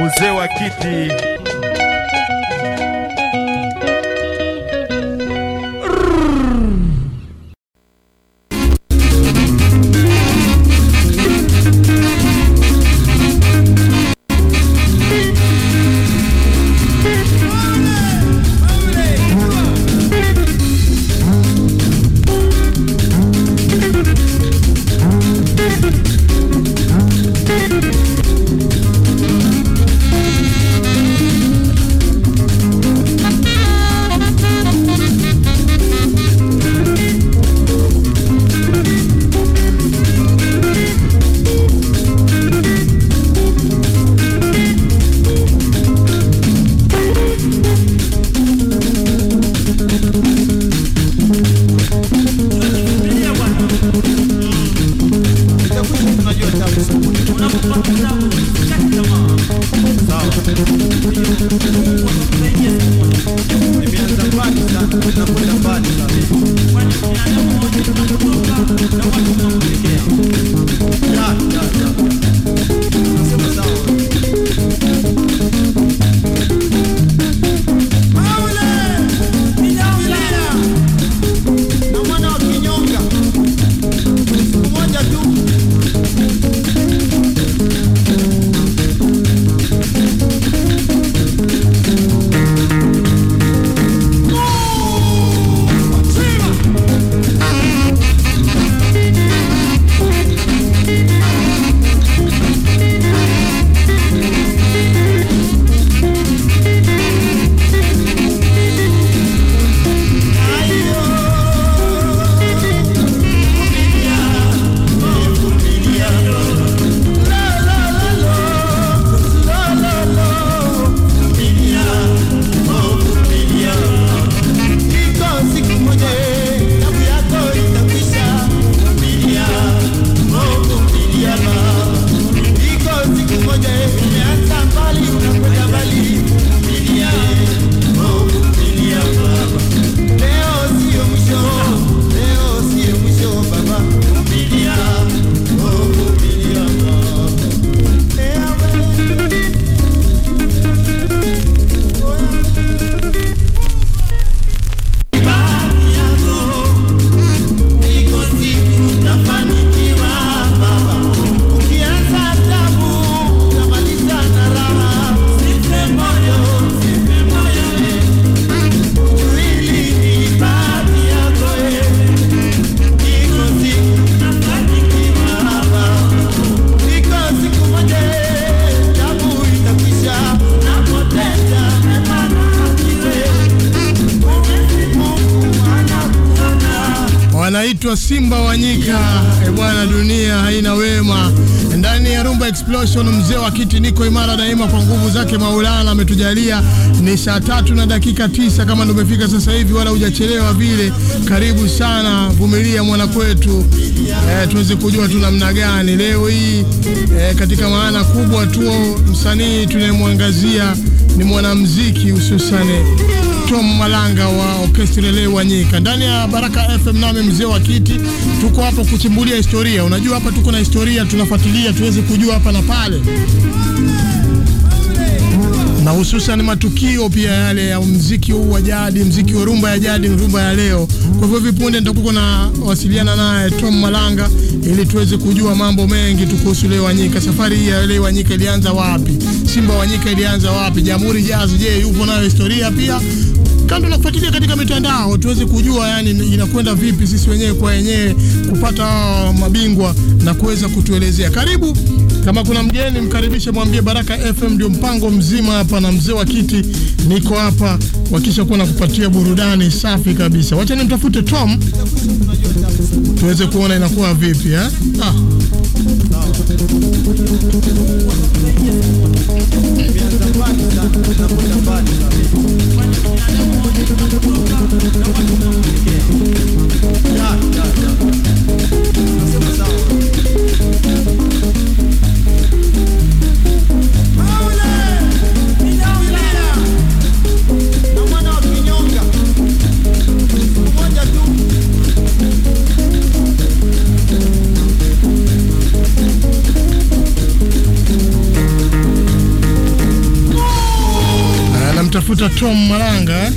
mzee wa kiti Explosion, mzee wa kiti niko imara daima, kwa nguvu zake Maulana ametujalia. Ni saa tatu na dakika tisa kama ndio umefika sasa hivi, wala hujachelewa vile. Karibu sana, vumilia mwana kwetu, e, tuweze kujua tu namna gani leo hii e, katika maana kubwa tu msanii tunayemwangazia ni mwanamuziki hususani Tom Malanga wa Orchestra Leo Wanyika ndani ya Baraka FM, nami mzee wa kiti, tuko hapa kuchimbulia historia. Unajua hapa tuko na historia, tunafuatilia tuweze kujua hapa na pale, na hususan matukio pia yale ya mziki huu wa jadi, mziki wa rumba ya jadi, rumba ya leo. Kwa hivyo vipunde nitakuwa na wasiliana naye Tom Malanga ili tuweze kujua mambo mengi tu kuhusu Leo Wanyika. Safari ya Leo Wanyika ilianza wapi? Simba Wanyika ilianza wapi? Jamhuri Jazz, je, yupo nayo historia pia kando na kufuatilia katika mitandao tuweze kujua yani inakwenda vipi, sisi wenyewe kwa wenyewe kupata mabingwa na kuweza kutuelezea. Karibu, kama kuna mgeni mkaribishe, mwambie Baraka FM ndio mpango mzima hapa, na mzee wa kiti niko hapa wakisha kuwa nakupatia burudani safi kabisa. Wacha nimtafute Tom tuweze kuona inakuwa vipi eh? Ah. Tafuta Tom Malanga.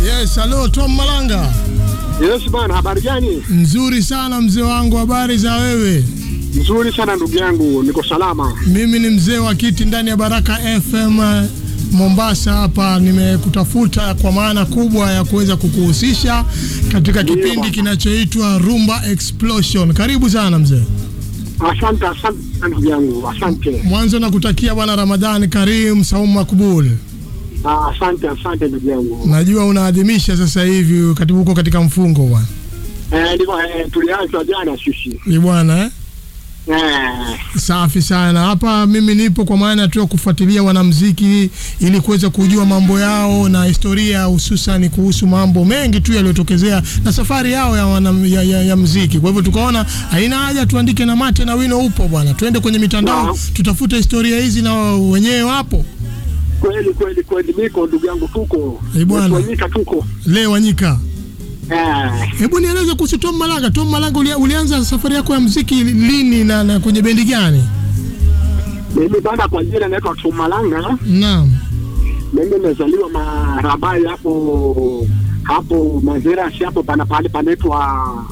Yes, halo Tom Malanga. Yes bana, habari gani? Nzuri sana mzee wangu, habari za wewe? Nzuri sana ndugu yangu, niko salama. Mimi ni mzee wa kiti ndani ya Baraka FM Mombasa hapa. Nimekutafuta kwa maana kubwa ya kuweza kukuhusisha katika kipindi kinachoitwa Rumba Explosion. Karibu sana mzee. Asante, asante ndugu yangu, asante. Mwanzo nakutakia bwana Ramadhani Karim, saumu makbul. Ah, Asante, asante ndugu yangu. Najua unaadhimisha sasa hivi katibu huko katika mfungo bwana. Eh, ndio, eh, tulianza jana sisi. Ni bwana eh? Safi sana. Hapa mimi nipo kwa maana tu ya kufuatilia wanamuziki ili kuweza kujua mambo yao na historia hususan kuhusu mambo mengi tu yaliyotokezea na safari yao ya, wana, ya, ya, ya muziki. Kwa hivyo tukaona haina haja tuandike na mate na wino upo bwana, twende kwenye mitandao tutafuta tutafute historia hizi na wenyewe wapo. kweli kweli kweli Miko ndugu yangu tuko. Eh, bwana. Wanyika tuko. Leo Wanyika, hebu nieleze kuhusu Tom Malanga. Tom Malanga, ulia, ulianza safari yako ya muziki lini na, na kwenye bendi gani? mimi bana kwa jina naitwa Tom Malanga. Naam. Mimi nimezaliwa Marabai hapo hapo Mazerasi hapo pana pale panaitwa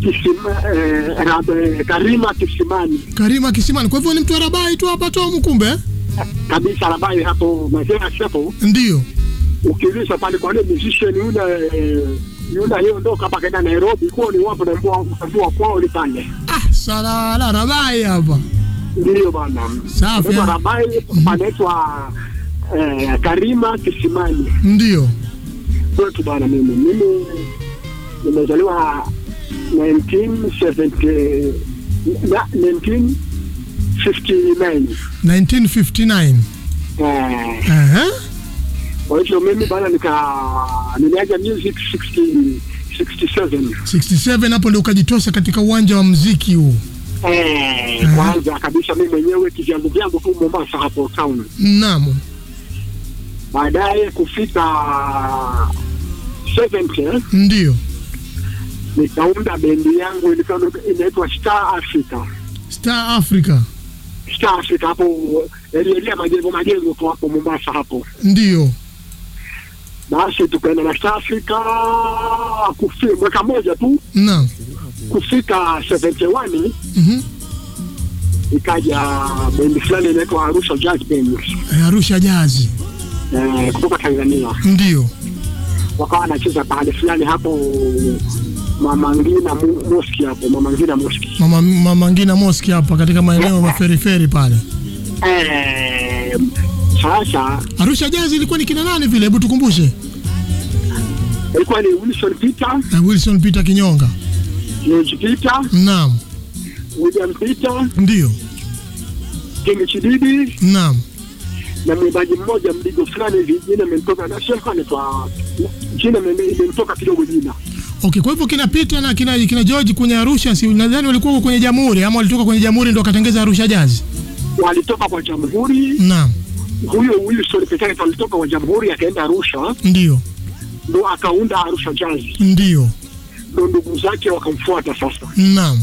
Kisima eh, Rabe, Karima Kisimani. Karima Kisimani. Kwa hivyo ni mtu wa Rabai tu hapa Tom, kumbe kabisa Rabai hapo Mazerasi hapo Ndio. ukiuliza pale kwa nini musician yule eh, yule aliondoka hapa kaenda Nairobi, kuwa ni wapo na mbwa mbwa kwao ni pande. Ah, salala Rabai hapa. Ndio bana. Safi, Kwa. Rabai panaitwa eh, Karima Kisimani. Ndio. Kwetu bana, mimi mimi nimezaliwa 1970 na 1959 1959. eh, Aha. Kwa hivyo mimi bana nika niliaja music 60 67 67 hapo ndio ukajitosa katika uwanja wa muziki huu. Eh, kwanza kabisa mimi mwenyewe kivyangu vyangu tu Mombasa hapo town. Naam. Baadaye kufika 70 Ndio. nikaunda bendi yangu ilikuwa inaitwa Star Africa. Star Africa. Star Africa hapo elia majengo majengo tu hapo Mombasa hapo. Ndio. Basi tukaenda na Star Africa kufika mwaka moja tu no. kufika 71 Mhm. ikaja bendi fulani inaitwa Arusha Jazz Band Eh, Arusha Jazz eh, kutoka Tanzania. Ndio. wakawa anacheza pahali fulani hapo Mama Ngina Mosque hapo Mama Ngina Moski. Mama Mama Ngina Mosque hapa katika maeneo ya maferiferi pale. Eh, sasa Arusha Jazz ilikuwa ni kina nani vile? Hebu tukumbushe. ilikuwa ni Wilson Peter, Na Wilson Peter Kinyonga. George Peter, Naam. William Peter, Ndio. King Chididi Naam. na mwimbaji mmoja mdigo fulani hivi, jina imemtoka na shekha kwa kwa jina imemtoka kidogo jina. Okay, kwa hivyo kina Peter na kina, kina George kwenye Arusha si nadhani walikuwa kwenye Jamhuri ama walitoka kwenye Jamhuri ndio wakatengeza Arusha Jazz. Walitoka kwa Jamhuri, Naam. Huyo Wilson Peter alitoka kwa Jamhuri akaenda Arusha, Ndio. ndo akaunda Arusha Jazz, Ndio. ndo ndugu zake wakamfuata sasa, Naam.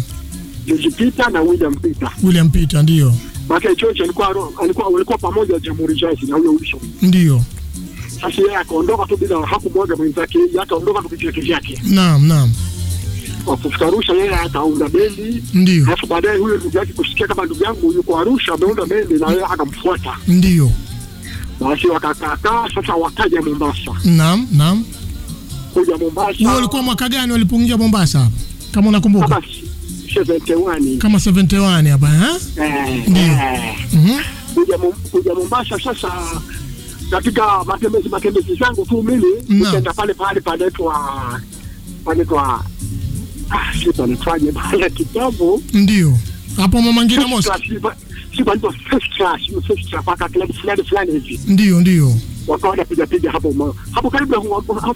George Peter na William Peter. William Peter ndio. Maana George alikuwa alikuwa walikuwa pamoja Jamhuri Jazz na huyo Wilson. Ndio. Sasa yeye akaondoka tu bila hakumwaga mwenzake, yeye akaondoka tu kivyake chake. Naam, naam. Wakufika Arusha, yeye akaunda bendi, Ndio. alafu baadaye huyo ndugu yake kusikia kama ndugu yangu yuko Arusha ameunda bendi, na yeye akamfuata. Ndio. Basi wakakataa. sasa wakaja Mombasa. Naam, naam. Kuja Mombasa. Mombasa ulikuwa mwaka gani walipoingia Mombasa? Kama unakumbuka. kama 71 Kama 71 hapa, eh? eh, Ndio. eh. Mhm. kuja kuja Mombasa sasa katika matembezi matembezi zangu tu mimi nikaenda pale pale panaitwa panaitwa ah, si panaitwaje pale kitabu Ndio. Hapo Mama Ngina First Klabu fulani fulani hivi Ndio, ndio. wakawa wanapiga piga hapo hapo karibu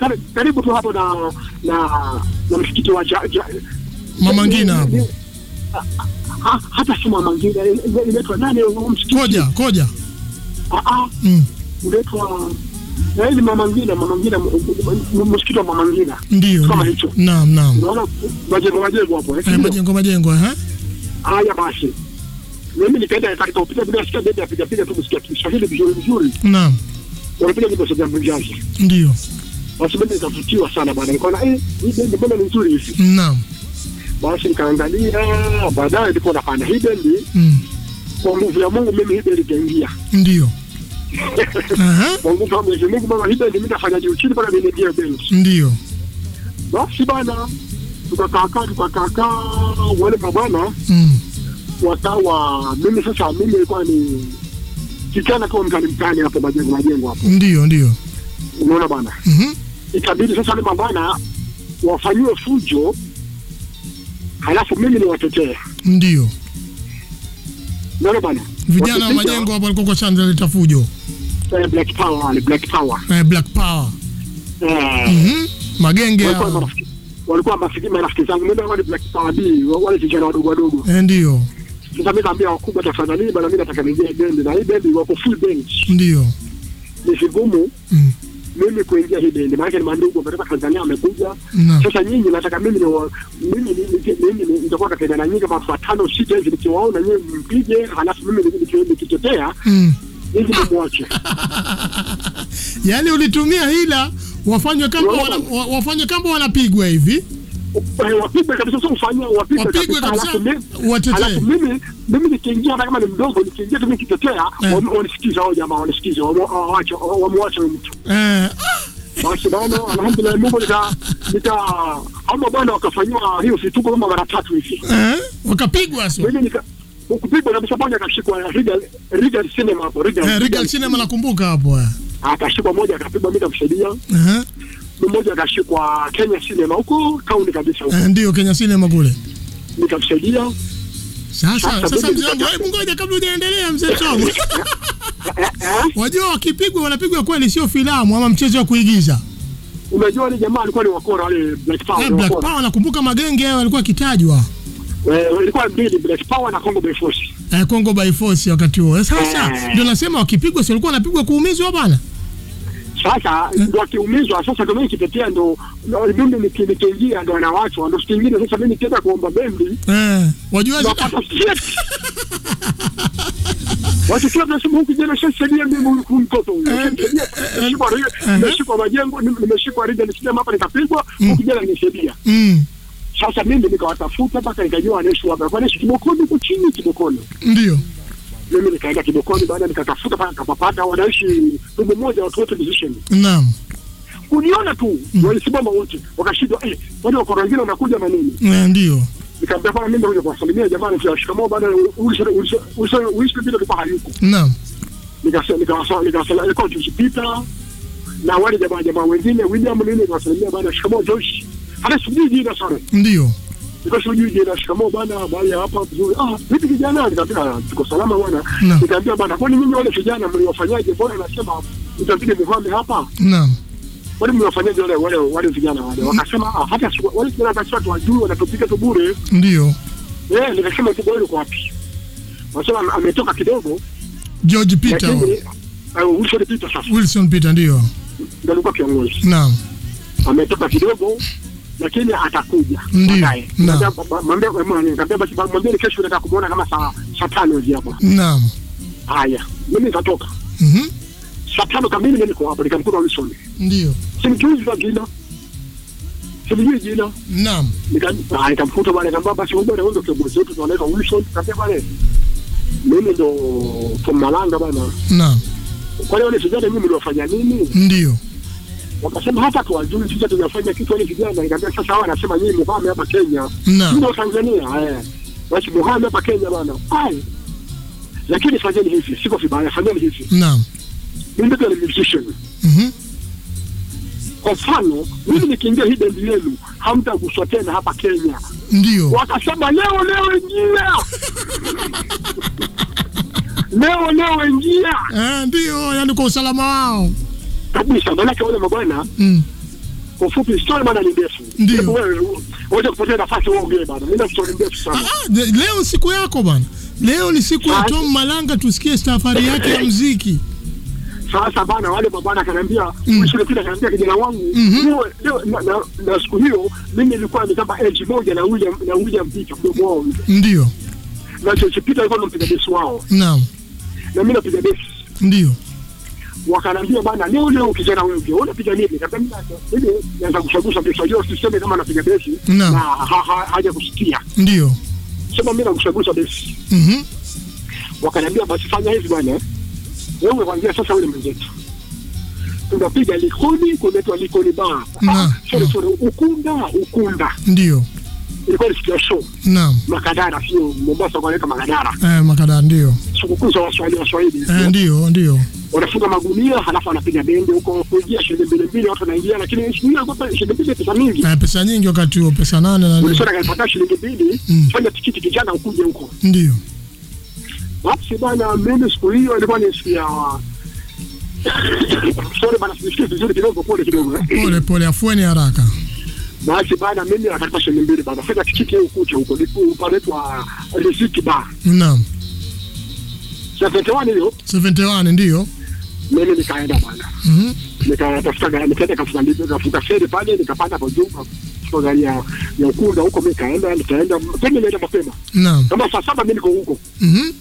na- karibu tu hapo na na na msikiti wa Mama Ngina hapo. hata si mama ngina inaitwa nani msikiti koja koja Ah, ah, mm. unaitwa na ile mama ngina mama ngina msikiti wa mama ngina ndio Kama hicho. naam naam unaona majengo majengo hapo eh, eh, majengo majengo eh? haya basi mimi nikaenda katika bila sikia bendi apiga piga tu msikia Kiswahili vizuri vizuri. Naam. Wanapiga nyimbo za jazi ndio. Basi mimi nikavutiwa sana bwana nikaona eh hii bendi mbona ni nzuri hivi? Naam. Basi nikaangalia baadaye nilikuwa nafanya hii bendi mm. kwa nguvu ya Mungu mimi hii bendi ikaingia ndio. Aha, kwa nguvu ya Mwenyezi Mungu mama hii bendi mimi nafanya juu chini mpaka niingie bendi. Ndio. Basi bana tukakaakaa tukakaakaa wale mabwana mm. Wakawa mimi sasa mimi ilikuwa ni kijana kama mtani mtani hapo majengo majengo hapo. Ndio ndio. Unaona bwana? Mm -hmm. ikabidi sasa ni mabwana wafanyiwe fujo halafu mimi niwatetee. Ndio. Unaona bwana. vijana wa majengo hapo walikuwa kwa chanzo leta fujo. Eh, black power wale black power. Eh, black power. Eh. Mm -hmm. magenge walikuwa marafiki walikuwa marafiki zangu. Mimi wale black power B wale vijana wadogo wadogo. Eh, ndio sasa mimi naambia wakubwa tafadhali bana? Mimi nataka niingie bendi na hii bendi wako full bench. Ndio. Ni vigumu mm. mimi kuingia hii bendi. Maana ni mandugu kutoka Tanzania wamekuja. Sasa nyinyi nataka mimi mimi mimi ni- nitakuwa katika na nyinyi kama watano sita hivi nikiwaona nyinyi mpige halafu mimi niki- niki- nikitetea mm. nyinyi nimwache yani ulitumia hila wafanywe kama wana, wa- wafanywe kama wanapigwa hivi wapigwe kabisa sio ufanyia wapigwe kabisa, halafu mimi- halafu mimi mimi nikiingia hata kama ni mdogo nikiingia tu nikitetea Eh. wanisikize hao jamaa wanisikize wam- wamwache mtu. Eh, basi bana alhamdulillah Mungu nika nika ama bwana wakafanyiwa hiyo vituko kama mara tatu hivi. Eh, wakapigwa sio? Mimi nika kupigwa kabisa moja akashikwa Regal Regal Cinema hapo Regal eh, Regal Cinema nakumbuka hapo eh. akashikwa moja akapigwa mimi nikamsaidia Eh, mmoja akashikwa Kenya Cinema huko kaunti kabisa huko. Eh, ndio Kenya Cinema kule. Nikamsaidia sasa Sasa sasa mzee wangu hebu ngoja kabla hujaendelea mzee wangu eh, eh, wajua wakipigwa wanapigwa kweli sio filamu ama mchezo wa kuigiza? Unajua ni jamaa alikuwa ni wakora wale Black Power eh, Black. Power nakumbuka magenge hayo yalikuwa kitajwa Eh, ilikuwa mbili Black Power na Congo by Force. Eh, Congo by Force wakati huo. Eh, sasa Eh. ndio nasema wakipigwa si walikuwa wanapigwa kuumizwa bwana sasa ndo akiumizwa sasa ndo mimi kitetea ndo niki- nikiingia ndo anawachwa ndo siku nyingine. sasa mimi nikienda kuomba bendi eh, wajua shit. Watu kila huku jana shasaidia mimi huyu mtoto huyu. Nimeshikwa majengo nimeshikwa rija nisikia hapa nikapigwa huku jana nisaidia mm, sasa mimi nikawatafuta mpaka nikajua wanaishi wapi. Kwa nini kibokoni huko chini kibokoni. Ndio mimi nikaenda kidokoni, baada nikatafuta pale nikapapata wanaishi ndugu moja watu wote musician. Naam. Kuniona tu mm. walisimama wote wakashindwa eh wale wako wengine wanakuja na nini? Ndio. Nikamwambia bwana mimi ndio kuwasalimia jamani kwa shikamoo baada ulisha ulisha ulisha bila alikuwa hayuko. Naam. Nikasema nikawasema nikawasema ilikuwa Peter na wale jamaa jamaa wengine William nini nikawasalimia bwana shikamoo Josh. Hata sijui jina sana ndio nilikuwa sijui shikamoo bana, habari hapa ah vipi kijana nikamwambia tuko salama bwana. Nikamwambia bana, kwani nyinyi wale vijana mliwafanyaje? Mbona nasema itabidi muhame hapa? Naam. Wale mliwafanyaje wale wale wale vijana wale? Wakasema ah hata wale vijana hata tu wajui wanatupiga tu bure. Ndio. Eh nikasema tu bwana uko wapi wasema ametoka kidogo. George Peter. Uh, Wilson Peter sasa. Wilson Peter ndio. Ndio alikuwa kiongozi. Naam. Ametoka kidogo lakini atakuja. Baadaye. mwambie- mwambie- basi mwambie kesho nataka kumuona kama saa saa tano hivi hapa. Naam. Haya. Mimi nitatoka. Mhm. Saa tano kamili mimi niko hapo nikamkuta Wilson. Ndio. Simjui kwa jina. Simjui jina. Naam. Ah, nikamkuta bwana nikamwambia basi wewe wewe ndio kiongozi wetu tunaitwa Wilson. Nikamwambia bwana mimi ndo from Malanga bwana. Naam. Kwa leo ni sijana, mimi niliwafanya nini? Ndio wakasema hata tuwajui sisi tunafanya kitu wale vijana nikamwambia sasa hawa anasema yeye muhame hapa Kenya. Ndio Tanzania eh. Basi muhame hapa Kenya bwana. Ai. Lakini fanyeni hivi siko vibaya fanyeni hivi. Naam. Mimi ndio ni musician. Mhm. Kwa mfano mimi nikiingia hii bendi yenu hamtaguswa tena hapa Kenya. Ndio. Wakasema leo leo ingia. Leo leo ingia. Eh ndio yani kwa usalama wao kabisa maanake wale mabwana mm. Kwa ufupi story bana ni ndefu. Ndio. Uweze kupata nafasi uongee bana. Mimi na story ndefu sana. Ah, leo siku yako bana, Leo ni siku ya Ah. Tom Malanga, tusikie safari yake ya mziki. Sasa bana, wale mabwana akaniambia Mm. mm. shule kile kijana wangu niwe leo na, na, na siku hiyo mimi nilikuwa nikapa age moja na William na William Peter mdogo wao. Ndio, na George Peter alikuwa anampiga besi wao naam, na mimi napiga besi. ndio, Wakaniambia bana, leo leo kijana wewe wewe unapiga nini? Nikamwambia mimi naanza kushagusha pesa hiyo siseme kama napiga besi na ha, ha, haja kusikia. ndio. Sema mimi nakushagusha besi. Mhm. Wakaniambia basi fanya hivi bwana. Wewe kwanza sasa wewe ni mwenzetu. Tunapiga likoni kunaitwa likoni ba Na. Ah, sorry sorry, ukunda ukunda. Ndio, Ilikuwa ni siku ya show. naam. Makadara sio Mombasa kwa wanaita Makadara. Eh, Makadara ndio. Sikukuu za Waswahili Waswahili. Eh, ndio, ndio. Wanafunga magunia halafu anapiga dende huko kuingia shilingi mbili mbili watu wanaingia lakini shilingi ilikuwa shilingi mbili pesa mingi Eh, pesa nyingi wakati huo, pesa nane na nini. sasa kaipata shilingi mbili Mm. fanya tikiti kijana ukuje huko Ndio. basi bana mimi siku hiyo ilikuwa ni siku ya sorry bana sisikie vizuri kidogo pole kidogo. Pole pole, afueni haraka. basi bana mimi nakata shilingi mbili bana fanya tikiti hiyo ukuje huko ndipo panaitwa Riziki Bar Naam. Sapete wani hiyo 71 ndio. Mimi nikaenda bana Mhm. nikatafuta gari nikaenda kafuta feri pale nikapanda kwa jumba kwa gari ya ya ukunda huko mimi kaenda nikaenda tena nilienda mapema Naam. kama saa saba mimi niko huko Mhm.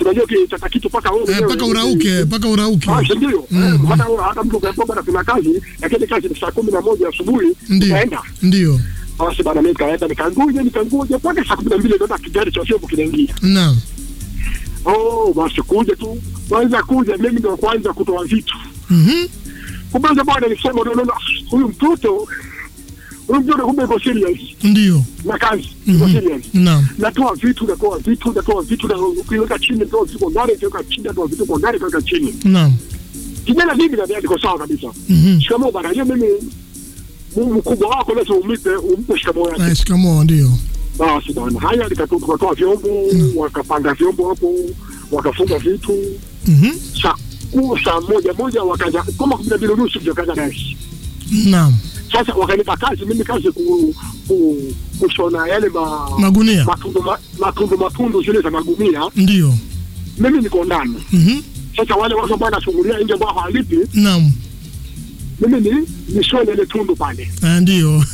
Unajua kitata kitu paka wewe Eh, paka urauke, paka urauke. Ah, ndio Mm. Eh, hata hata mtu kwa sababu kuna kazi lakini kazi ni saa kumi na moja asubuhi Ndio. Ndio. basi bana mimi kaenda nikangoja nikangoja mpaka saa kumi na mbili ndio kigari cha sio kinaingia Naam. Oh basi kuja tu kwanza kuja mimi ndio kwanza kutoa vitu Mhm. kumbe bwana alisema unaona huyu mtoto huyu mtoto kumbe iko serious Ndio. na kazi mm -hmm. serious Naam. natoa vitu natoa vitu natoa vitu na kuweka chini natoa vitu kwa gari chini natoa vitu kwa gari ukiweka chini Naam. kijana vipi na niko sawa kabisa Mhm. shikamoo bana hiyo mimi mkubwa wako lazima umlipe umpe shikamoo yake Eh, shikamoo ndio. Basi bana haya tukatoa vyombo wakapanga vyombo hapo wakafunga vitu sa saa kuu saa moja moja wakaja kama kumi na mbili nusu ndio kaja nasi Naam. sasa wakanipa kazi mimi kazi ku, ku, kushona yale ma, Magunia. matundu ma, matundu matundu zile za magunia Ndio. mimi niko ndani Mhm. sasa wale watu ambao wanashughulia nje ambao hawalipi Naam. mimi ni nishone ile tundu pale Eh, ndio.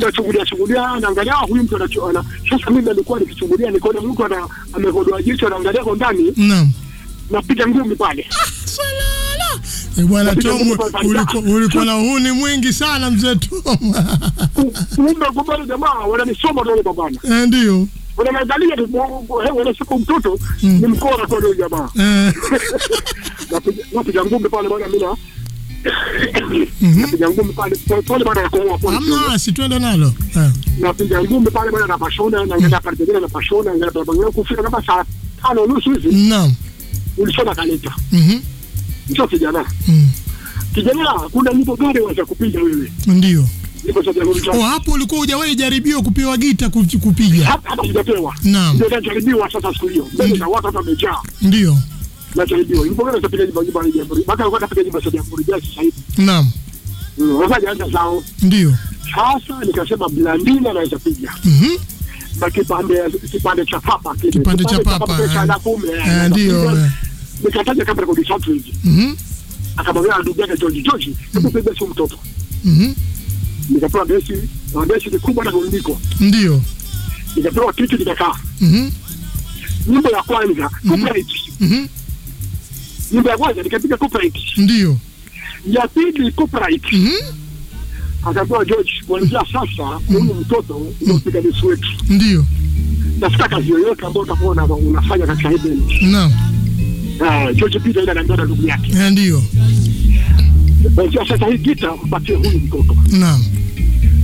Na chungulia chungulia naangalia ah, huyu mtu anachoona. sasa mimi nilikuwa nikichungulia nikaona mtu ana amekodoa jicho anaangalia kwa ndani Naam. napiga ngumi pale Salala. Eh, bwana Tom, ulikuwa na uhuni mwingi sana mzee Tom. Ku- kumbe kumbe wale jamaa wananisoma wale babana Eh, ndio. Wanaangalia tu wanasiku mtoto Mm. ni mkora kwa yule jamaa Eh, napiga ngumi pale bwana mimi na. Napiga ngumi pale pole bana, pole hamna, si twende nalo. Eh, napiga ngumi pale bwana na pashona naangalia pale tena na naangalia pale kufika kama saa tano nusu hivi Naam. ulishona kaleta Mhm. ndio kijana Mhm, kijana kuna nipo gari wacha kupiga wewe Ndio. Oh, hapo ulikuwa hujawahi jaribiwa kupewa gita ku- kupiga. sijapewa Naam. ndio jaribiwa sasa siku hiyo mbele na watu hata wamejaa Ndio. Najaribiwa nyimbo gani zapiga jimbo jimbo jamhuri mpaka alikuwa anapiga nyimbo za jamhuri sasa hivi Naam. Mm, sasa zao Ndio. sasa nikasema blandina anaweza piga Mhm. na kipande kipande cha papa kile Kipande cha papa, kile cha eh. na kumi eh, Eh, ndio. eh. nikataja kama rekodi tatu hivi Mhm. akamwambia ndugu yake George George hebu piga si mtoto Mhm. nikapewa besi na ni kubwa na kuliko Ndio. nikapewa kitu nikakaa Mhm. nyimbo ya kwanza copyright Mhm. Nyimbo ya kwanza nikapiga copyright Ndio. ya pili copyright Mhm. akaambiwa George kuanzia sasa huyu mtoto ndio mpiganishi wetu Ndio. tafuta kazi yoyote ambayo utakuwa una- unafanya katika hii bendi Naam. Ah, George Peter ile anaambia na ndugu yake Eh, Ndio. kuanzia sasa hii gita mpatie huyu mtoto Naam.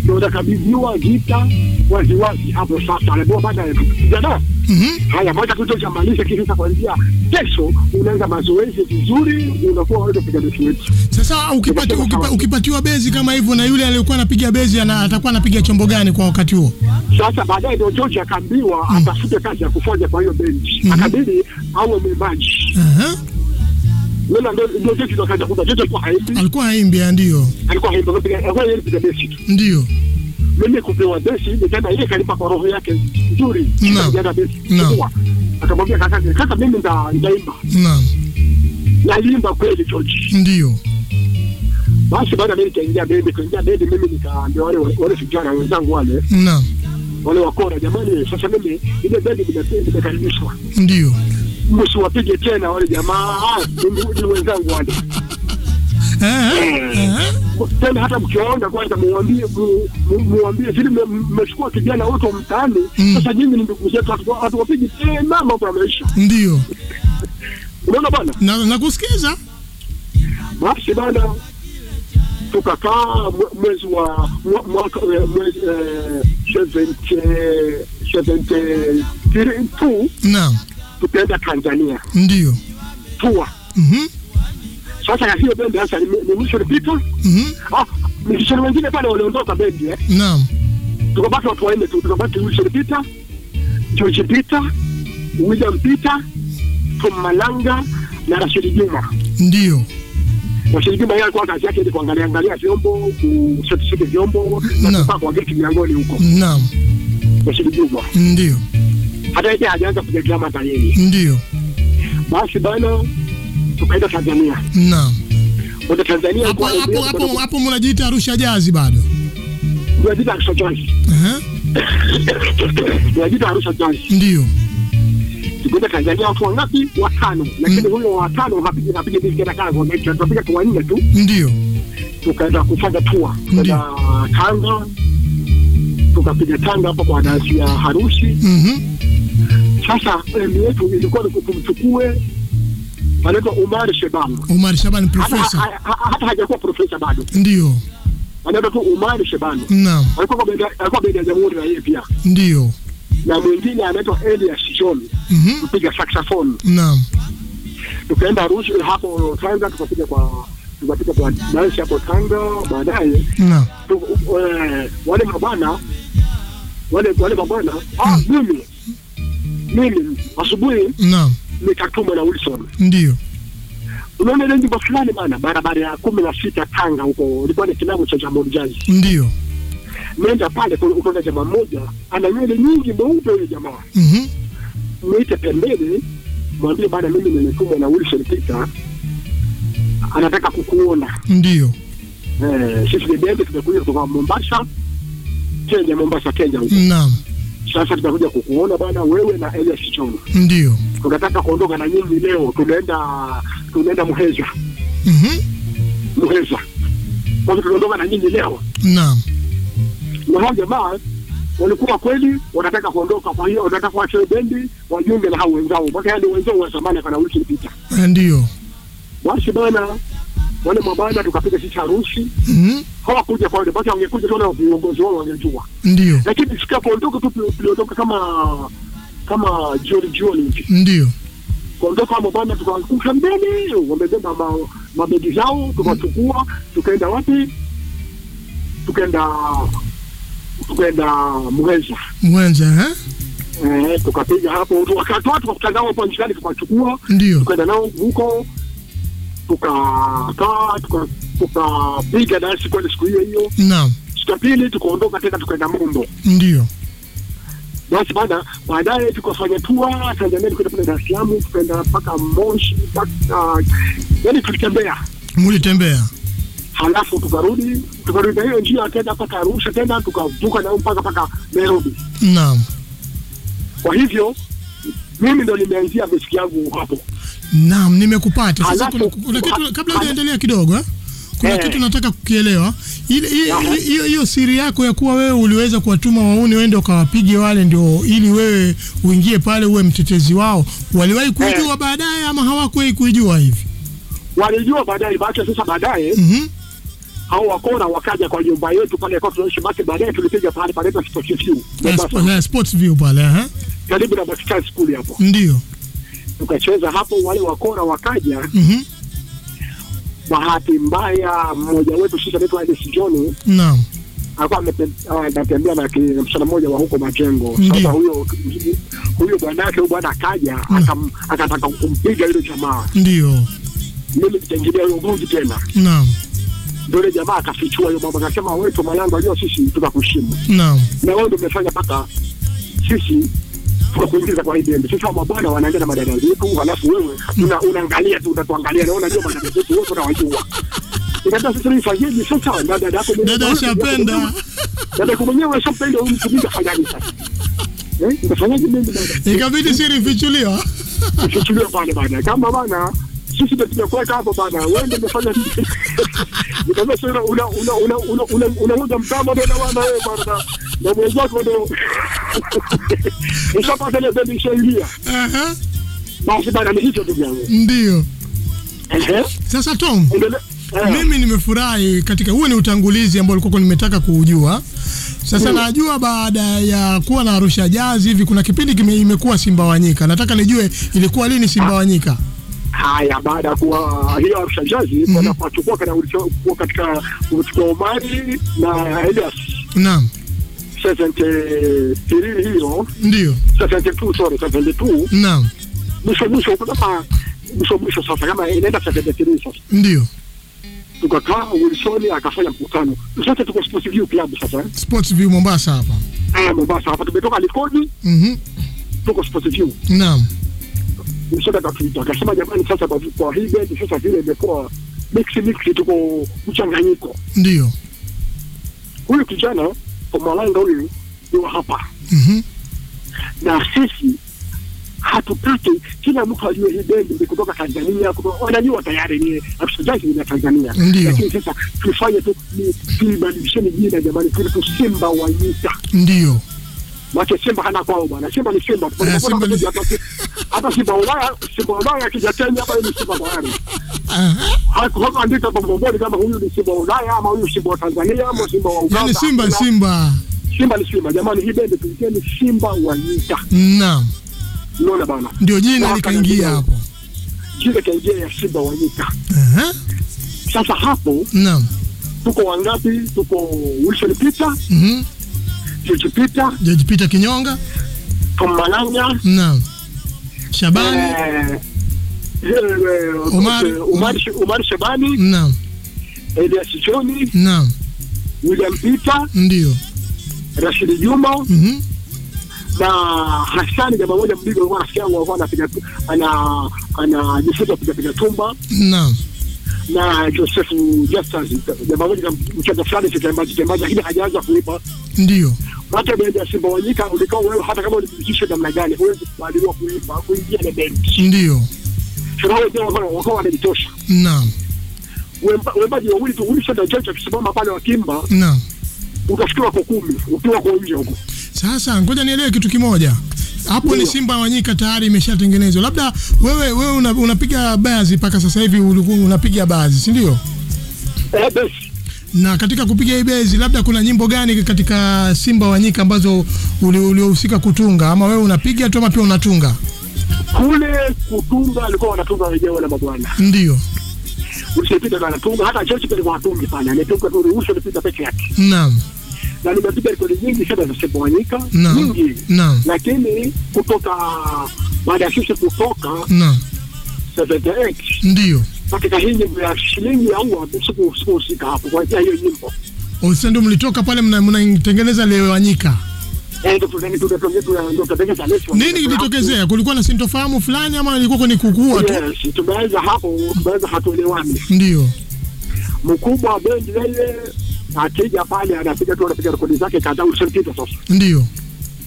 Ndio nakabidhiwa gita waziwazi hapo sasa anaambiwa baada ya kijana Mhm. haya moja kitu cha malisha kile sasa, kuanzia kesho unaanza mazoezi vizuri unakuwa wewe mpiganishi wetu Sasa ukipati, ukipa, ukipatiwa bezi kama hivyo na yule aliyekuwa anapiga bezi ana, atakuwa anapiga chombo gani kwa wakati huo? Sasa baadaye ndio George akaambiwa atafute kazi ya kufanya kwa hiyo benchi mm -hmm. akabidi awe mwimbaji. uh ndio alikuwa haimbi. Ndio? Alikuwa haimbi ndio. Mimi kupewa besi nikaenda ile kalipa kwa roho yake nzuri. Nikaenda besi akamwambia kaka kaka mimi nda ndaimba naam. Naimba kweli George. Ndio. Basi baada mimi nikaingia bendi kaingia bendi mimi nikaambia wale wale vijana wenzangu wale. Naam. Wale wakora jamani sasa mimi ile bendi nime- nimekaribishwa. Ndio msiwapige tena wale jamaa. Ah, ni- wenzangu wale. Eh, eh, eh. tena hata mkiwaona kwanza muwambie, mu- muambie. Sili mmechukua kijana wote wa mtaani. Mm. sasa nyinyi ni ndugu zetu hatu- hatuwapigi tena mambo yameisha ndio. Unaona bana na nakusikiza. Basi bana tukakaa mwezi wa mwaka mwezi eh, 72 naam tukaenda Tanzania. Ndio. Tua. Mhm. Sasa ya hiyo bendi sasa ni mission people ulipita. Mhm. Ah mission wengine pale waliondoka bendi eh? Naam. Tukabaki watu waende tu tukabaki mission Peter George Peter William Peter Tom Malanga na Rashid Juma. Ndio. Rashid Juma yeye alikuwa kazi yake ni kuangalia angalia vyombo kusetisiki vyombo na kupaka kwa geti mlangoni huko. Naam. Rashid Juma. Ndio hata yeye hajaanza drama hata yeye ndio. Basi bwana tukaenda Tanzania. Naam. Kwenda Tanzania hapo hapo hapo hapo mnajiita Arusha Jazi bado? Mnajiita Arusha Jazz. Eh. Mnajiita Arusha Jazz. Ndio. Tukwenda Tanzania watu wangapi? Watano, lakini huyo watano hapigi hapigi bisi kana kazi, hiyo tunapiga kwa wanne tu, ndio. Tukaenda kufanya tour. Kwenda Tanga, tukapiga Tanga hapo kwa dansi ya harusi. mhm Sasa elimu yetu ilikuwa ni kumchukue anaitwa Umar Shaban. Umar Shaban profesa. hata hajakuwa profesa bado, ndio anaitwa tu Umar Shaban. naam Alikuwa alikuwa bendi ya Jamhuri na yeye pia, ndio na mwingine anaitwa Elias John mhm mpiga saxophone. naam tukaenda Arusha hapo Tanga, tukapiga kwa tukapiga kwa dansi hapo Tanga. Baadaye naam eh, wale mabwana wale wale mabwana ah, mimi mimi asubuhi naam. nikatumwa na Wilson, ndio. Unaona ile nyumba fulani bana, barabara ya kumi na sita Tanga huko, ilikuwa ni kilabu cha Jamhuri Jazz. ndio. Nenda pale kuna- jamaa mmoja ana nywele nyingi mweupe, yule jamaa. Mhm. Mwite pembeni, mwambie bana, mimi nimetumwa na Wilson Peter, anataka kukuona. Ndio. Eh, sisi ni bendi tumekuja kutoka Mombasa, Kenya, Mombasa, Kenya huko. naam Sasa tutakuja kukuona bana, wewe na Elias Chono. ndio Tunataka kuondoka na nyinyi leo, tunaenda tunaenda Muheza, mhm Muheza. Kwa tunaondoka na nyinyi leo. naam Na hao jamaa walikuwa kweli wanataka kuondoka, kwa hiyo wanataka kuacha bendi wajiunge na hao wenzao, mpaka yani wenzao wa zamani kana wiki ilipita. ndio Basi bana, wale mabana tukapiga sisi harusi, mhm hawakuja kwa wale, basi wangekuja tu na viongozi wao wangejua. ndio. Lakini sikapoondoka tu tuli- tuliondoka kama kama jioni jioni hivi. Ndio. Kuondoka hapo bwana, tukakuta mbele wamebeba ma, mabegi zao, tukachukua tukaenda wapi? Tukaenda tukaenda Mwenza mwenza eh? Eh, tukapiga hapo, watu tukakutana nao hapo njiani, tukachukua ndio. Tukaenda nao huko tukakaa tuka- tukapiga dansi kweli siku hiyo hiyo. naam Siku ya pili tukaondoka tena tukaenda Mombo. ndio basi baada baadaye tukafanya tua Tanzania, tukaenda pale Dar es Salaam, tukaenda mpaka Moshi mpaka yani tulitembea, mulitembea halafu tukarudi tukarudi na hiyo njia tena mpaka Arusha tena tukavuka na mpaka mpaka Nairobi. naam Kwa hivyo mimi ndo nimeanzia besi yangu hapo. Naam, nimekupata. Sasa kuna, kuna kitu kabla hujaendelea kidogo eh? Kuna Eh. kitu nataka kukielewa. Ile hiyo hiyo siri yako ya kuwa wewe uliweza kuwatuma wauni wende ukawapige wale ndio ili wewe uingie pale uwe mtetezi wao. Waliwahi kuijua baadaye ama hawakuwahi kuijua hivi? Walijua baadaye, baada sasa baadaye mm -hmm hao wakora wakaja kwa nyumba yetu pale kwa tunaishi, basi baadaye tulipiga pale panaitwa Sports View Eh, eh, Sports View pale eh? Karibu na Vatican School hapo, Ndio. tukacheza hapo, wale wakora wakaja Mhm. bahati mbaya mmoja wetu sisi anaitwa Alice John Naam. alikuwa ah, anatembea na msichana mmoja wa huko Majengo. Sasa huyo huyo bwana yake huyo bwana akaja akataka kumpiga yule jamaa. Ndio. mimi nitaingilia hiyo ugomvi tena. Naam. Ndio ile jamaa akafichua hiyo mambo, akasema wewe tu malango, sisi tutakushimu, Naam. na wewe ndio umefanya mpaka sisi tukakuingiza kwa IBM. Sasa mabwana wanaenda na madada zetu, halafu wewe una- unaangalia tu, unatuangalia na unajua madada zetu wote unawajua. Ikata sisi nifanyeje sasa dada yako mwenyewe- Dada ashapenda. dada yako mwenyewe ashampenda huyu mtu, mimi nitafanyaje sasa? Eh, nitafanyaje mimi dada? Ikabidi siri fichuliwa, fichuliwa pale bana, kama bana sisi ndio tumekuweka hapo bana, wewe ndio umefanya nini? Nikamwambia sasa una una una una una una mtama ndio bana wewe bana. Na mwenzako ndio Ushapata ile bendi ishaingia. Basi bana ni hicho ndugu yangu. Ndio. Sasa Tom, Eh, mimi nimefurahi katika huo ni utangulizi ambao ulikuwa nimetaka kuujua. Sasa najua baada ya kuwa na Arusha Jazz hivi kuna kipindi kime, imekuwa Simba Wanyika. Nataka nijue ilikuwa lini Simba Wanyika? Haya, baada ya kuwa hiyo Arusha Jazz mm -hmm. kana ulikuwa katika kuchukua Omari na Elias Naam. 73 hiyo Ndio. 72 sorry 72 Naam. mwisho mwisho kama mwisho mwisho sasa kama inaenda 73 sasa Ndio. tukakaa Wilson akafanya mkutano sote, tuko Sports View Club sasa Sports View Mombasa hapa. eh Mombasa hapa tumetoka Likoni Mhm. tuko Sports View Naam. Wilson akatuita akasema jamani sasa kwa kwa hii bendi sasa vile imekuwa mix mix tuko mchanganyiko Ndio. huyu kijana Omalanga huyu ni wa hapa Mhm. na sisi hatutaki kila mtu ajue hii bendi ni kutoka Tanzania, wanajua tayari ni Absujaji ni Tanzania, lakini sasa tufanye tu ni tuibadilisheni jina jamani, tule tu Simba Wanyika. Ndio. Maana Simba hana kwao bwana, Simba ni Simba. Eh, Simba ni- Hata- Simba Ulaya, Simba Ulaya akija Kenya hapa ni Simba tayari. Aha. andika kwa bomboni kama huyu ni Simba Ulaya ama huyu Simba wa Tanzania ama Simba wa Uganda. Yaani Simba. Simba. Simba ni Simba jamani, hii bende tuiteni Simba Wanyika. Naam. Unaona bwana. Ndio jina likaingia hapo. Jina kaingia ya Simba Wanyika. Aha. Sasa hapo Naam. tuko wangapi? Tuko Wilson Peter, Mhm. George Peter, George Peter Kinyonga. Tom Malanga, Naam. Shabani. eh, eh, Omar- eh, Omar Omar Shabani, Naam. Elias Joni, Naam. William Peter, Ndio. Rashid Juma Mhm. na Hassan jamaa moja mdigo alikuwa rafiki yangu, alikuwa anapiga ana anajifunza kupiga piga tumba Naam. Na Joseph Justus, jamaa moja mchezo fulani kitembaji kitembaji, lakini hajaanza kulipa Ndio. hata bendi ya Simba Wanyika ulikao wewe, hata kama ulijihusisha namna gani, huwezi kubaliwa kulipa kuingia na bendi. Ndio. Wao wenyewe wakawa wanajitosha. Naam. Waimbaji wawili tu, Wilson na George wakisimama pale wakimba, Naam. utafikiri wako kumi ukiwa kwa nje huko. Sasa ngoja nielewe kitu kimoja. Hapo ni. Simba Wanyika tayari imeshatengenezwa. Labda wewe wewe una, unapiga bazi mpaka sasa hivi ulikuwa unapiga bazi, si ndio? Eh, Na katika kupiga hii bezi labda kuna nyimbo gani katika Simba Wanyika ambazo uli- uliohusika kutunga ama wewe unapiga tu ama pia unatunga? kule kutunga alikuwa wanatunga wenyewe na mabwana. Ndio. usipita na anatunga, hata chochote alikuwa hatungi pale, ametunga tu ruhusa kupita peke yake. Naam. Na nimepiga rekodi nyingi sana nyingi. Lakini kutoka baada ya sisi kutoka Ndio. katika hii nyimbo ya shilingi ya ua sikuhusika hapo hiyo nyimbo ndio mlitoka pale mnaitengeneza mnatengeneza leo Wanyika. Eh, ndo tuna- tuna- tuna- tuna- ndo tutengeza leso. Nini kilitokezea? Kulikuwa na sintofahamu fulani ama ilikuwa ni kukua tu? Yes, hapo hatuelewani Ndio. mkubwa wa bendi yeye akija pale anapiga tu anapiga rekodi zake kadhaa usimpita sasa Ndio.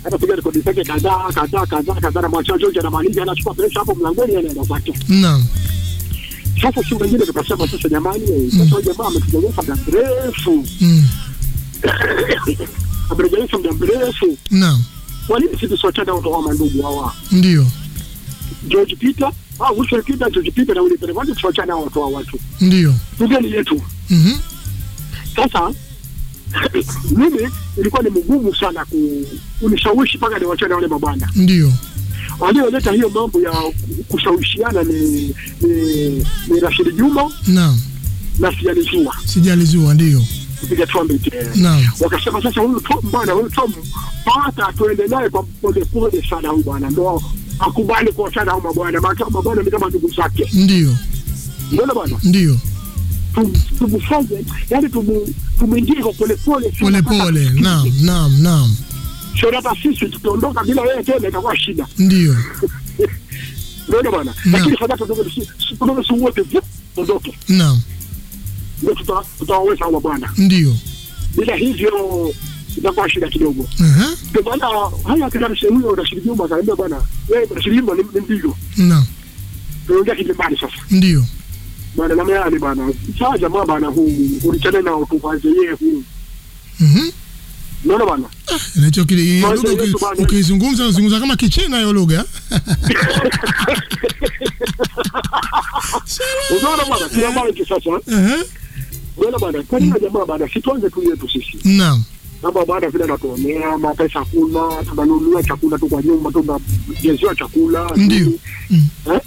anapiga rekodi zake kadhaa kadhaa kadhaa kadhaa na mwacha George anamaliza anachukua presha hapo mlangoni anaenda zake Naam. sasa si wengine tukasema sasa jamani sasa huyu jamaa ametujeleza muda mrefu Mm. ametujeleza muda mrefu Naam. kwa nini sisi tusiwachana watu hawa mandugu hawa Ndio. George Peter ah Wilson Peter George Peter na ule Peter kwanza tusiwachane hao watu hawa watu Ndio. tugeni yetu Mhm. Sasa mimi ilikuwa ni mgumu sana ku, kunishawishi mpaka niwachane wale mabwana Ndio. walioleta hiyo mambo ya kushawishiana ni ni, ni Rashid Juma Naam. na Sijalizua Sijalizua ndio. kupiga trumpet eh. Naam. wakasema sasa huyu bwana huyu Tom pata tuende naye kwa pole pole sana huyu bwana ndo akubali kuachana huyu mabwana maana mabwana ni kama ndugu zake Ndio. ndio bwana ndio Tum- tumfanye yani tumwingie kwa polepole polepole. naam naam naam. Sio hata sisi tukiondoka bila wewe tena itakuwa shida. Ndio. Ndio bwana lakini sadaka si wote naam. Ndio tuta- tutawaweza hawa bwana. Ndio. Bila hivyo itakuwa shida kidogo. Ndio maana haya kila akaambia bwana wewe unashiriki ni naam. Tunaongea kijimbani sasa. Ndio bwana na bana bwana saa jamaa bana huu ulichana na utuvaze yeye huu Mhm. Nono bana. Ah, Inacho kile lugha ukizungumza unazungumza kama kichina hiyo lugha. unaona bwana kila mara kisasa eh unaona bana kwa nini jamaa bana situanze tu yetu sisi Naam. kama baada vile anatuonea mapesa hakuna tunanunua chakula tu kwa nyumba tunajeziwa chakula Ndio. Mm. eh?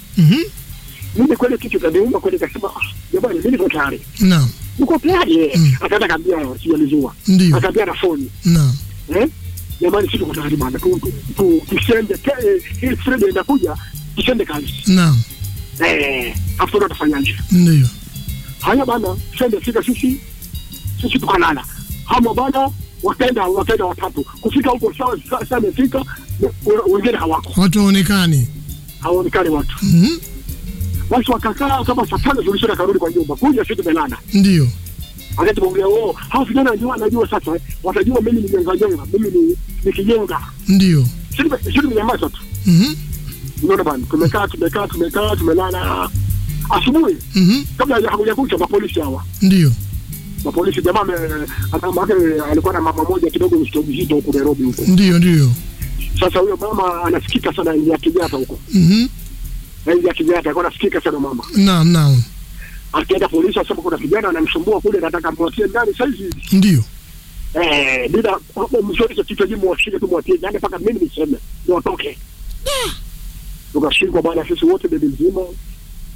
Mimi kweli kitu kaniuma kweli kasema ah, jamani mimi niko tayari Naam. uko tayari. Mm. akaenda kaambia sijalizua akaambia na phone. Naam. eh jamani sisi tuko tayari bana, tu tu- tu tusende eh, hii Friday inakuja tusende kazi Naam. eh hapo ndo tutafanyaje Ndio. haya bana sende fika sisi sisi tukalala hapo bana wakaenda wakaenda watatu kufika huko sawa sawa, imefika wengine hawako Watu waonekani. hawaonekani watu Mhm. Basi wakakaa kama saa tano zilisha karudi kwa nyumba kuja sisi tumelala Ndio. wakati mwongea oh hao vijana ndio wanajua sasa eh, watajua mimi ni jenga jenga mimi ni ni kijenga Ndio. sisi tumenyamaza tu Mhm. unaona bana tumekaa tumekaa tumekaa tumelala asubuhi Mhm. kabla ya hakuja kucha mapolisi hawa Ndio. mapolisi jamaa ana- maana alikuwa na mama moja kidogo mzito mzito huko Nairobi huko Ndio, ndio. sasa huyo mama anasikika sana ile ya Kenyatta huko Mhm. Nje ya Kenyatta alikuwa anasikika sana mama Naam, naam. akienda polisi asema kuna kijana anamsumbua kule nataka mwatie ndani saizi Ndio. eh bila mshoto kitu jimu washike tu mwatie ndani mpaka mimi niseme ndio watoke tukashikwa bwana sisi wote bebi mzima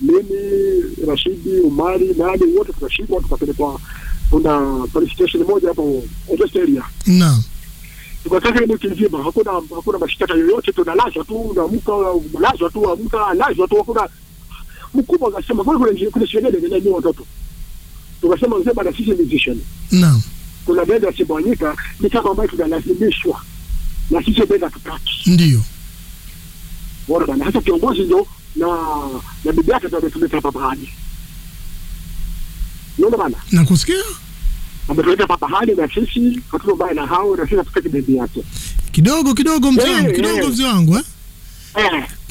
mimi Rashidi Umari nani wote tukashikwa tukapelekwa kuna police station moja hapo West area Naam. Tukakaa ile wiki nzima hakuna hakuna mashtaka yoyote tunalazwa tu unaamka unalazwa tu amka lazwa tu hakuna mkubwa akasema kwa kuna kuna sheria ndio ndio watoto tukasema mzee bana sisi musician Naam. kuna benda ya Sibanyika ni kama ambayo tunalazimishwa na sisi benda tutaki Ndio. bora bana hata kiongozi ndio na na bibi yake ndio hapa bahari ndio bana Nakusikia? Ametuleta kwa bahari na sisi hatuna baya na hao na sisi hatutaki bendi yake Kidogo kidogo mzee wangu, Eh, kidogo eh. mzee wangu eh.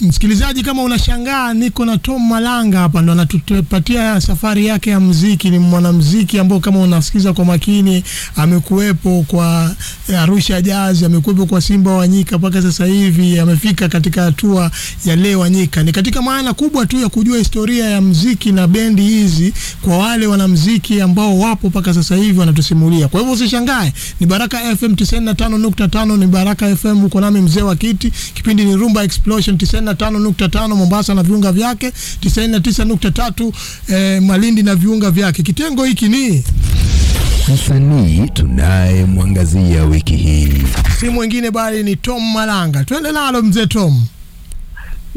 Msikilizaji, kama unashangaa, niko na Tom Malanga hapa, ndo anatupatia safari yake ya mziki. Ni mwanamziki ambao kama unasikiza kwa makini, amekuwepo kwa Arusha Jazz, amekuwepo kwa Simba wa Nyika, mpaka sasa hivi amefika katika hatua ya leo Wanyika. Ni katika maana kubwa tu ya kujua historia ya mziki na bendi hizi, kwa wale wanamziki ambao wapo mpaka sasa hivi wanatusimulia. Kwa hivyo usishangae, ni Baraka FM 95.5, ni Baraka FM, uko nami mzee wa kiti. Kipindi ni Rumba Explosion 95.5 Mombasa na viunga vyake, 99.3 eh, Malindi na viunga vyake. Kitengo hiki ni Msanii tunayemwangazia wiki hii si mwingine bali ni Tom Malanga. Twende nalo mzee Tom.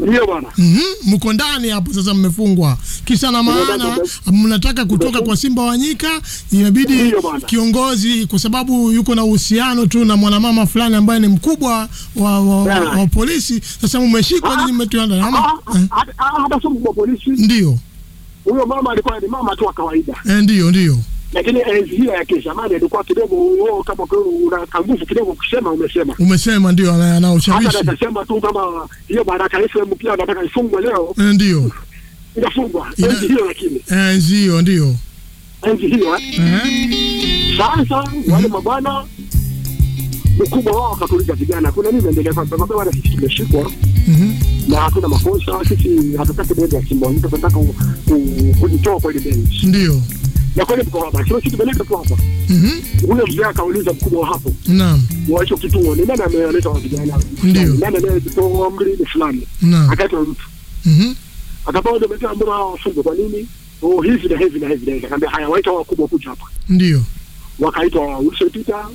Ndio bwana. Mhm, mko ndani hapo sasa, mmefungwa. Kisa na maana, mnataka kutoka kwa Simba Wanyika, inabidi kiongozi, kwa sababu yuko na uhusiano tu na mwanamama fulani ambaye ni mkubwa wa, wa, wa, wa polisi. Sasa mmeshikwa nyinyi, mmetiwa ndani. Ah, eh, ah, ah, hata sio mkubwa polisi. Ndio. Huyo mama alikuwa ni mama tu wa kawaida. Eh, ndio ndio lakini enzi hiyo ya kizamani ilikuwa kidogo oh, kama una kanguvu kidogo kusema umesema. Umesema, ndio ana, ushawishi hata nasema tu kama hiyo Baraka FM pia nataka ifungwe leo. Eh, ndio. Inafungwa. Enzi hiyo lakini. Enzi hiyo ndio. Enzi hiyo eh. eh, sasa wale mabwana mkubwa wao akatuliza vijana. Kuna nini endelea kwa sababu wana sisi tumeshikwa. Mhm, na hakuna makosa sisi hatutaki bendi ya Simba. Tunataka ku- kujitoa kwa ile bendi ndio na kweli mko hapa sio kitu tumeleta tu hapa. Mhm, Ule mzee akauliza mkubwa wa hapo. Naam. Wa hicho kituo ni nani ameleta wa vijana? Ndio. nani anayetoa amri ni fulani naam. Akaitwa mtu mhm, akapewa ndio mtu ambaye hao wafungwe kwa nini? Oh hivi na hivi na hivi na hivi. Akaambia haya waita wakubwa kuja hapa. Ndio. Wakaitwa Wilson Peter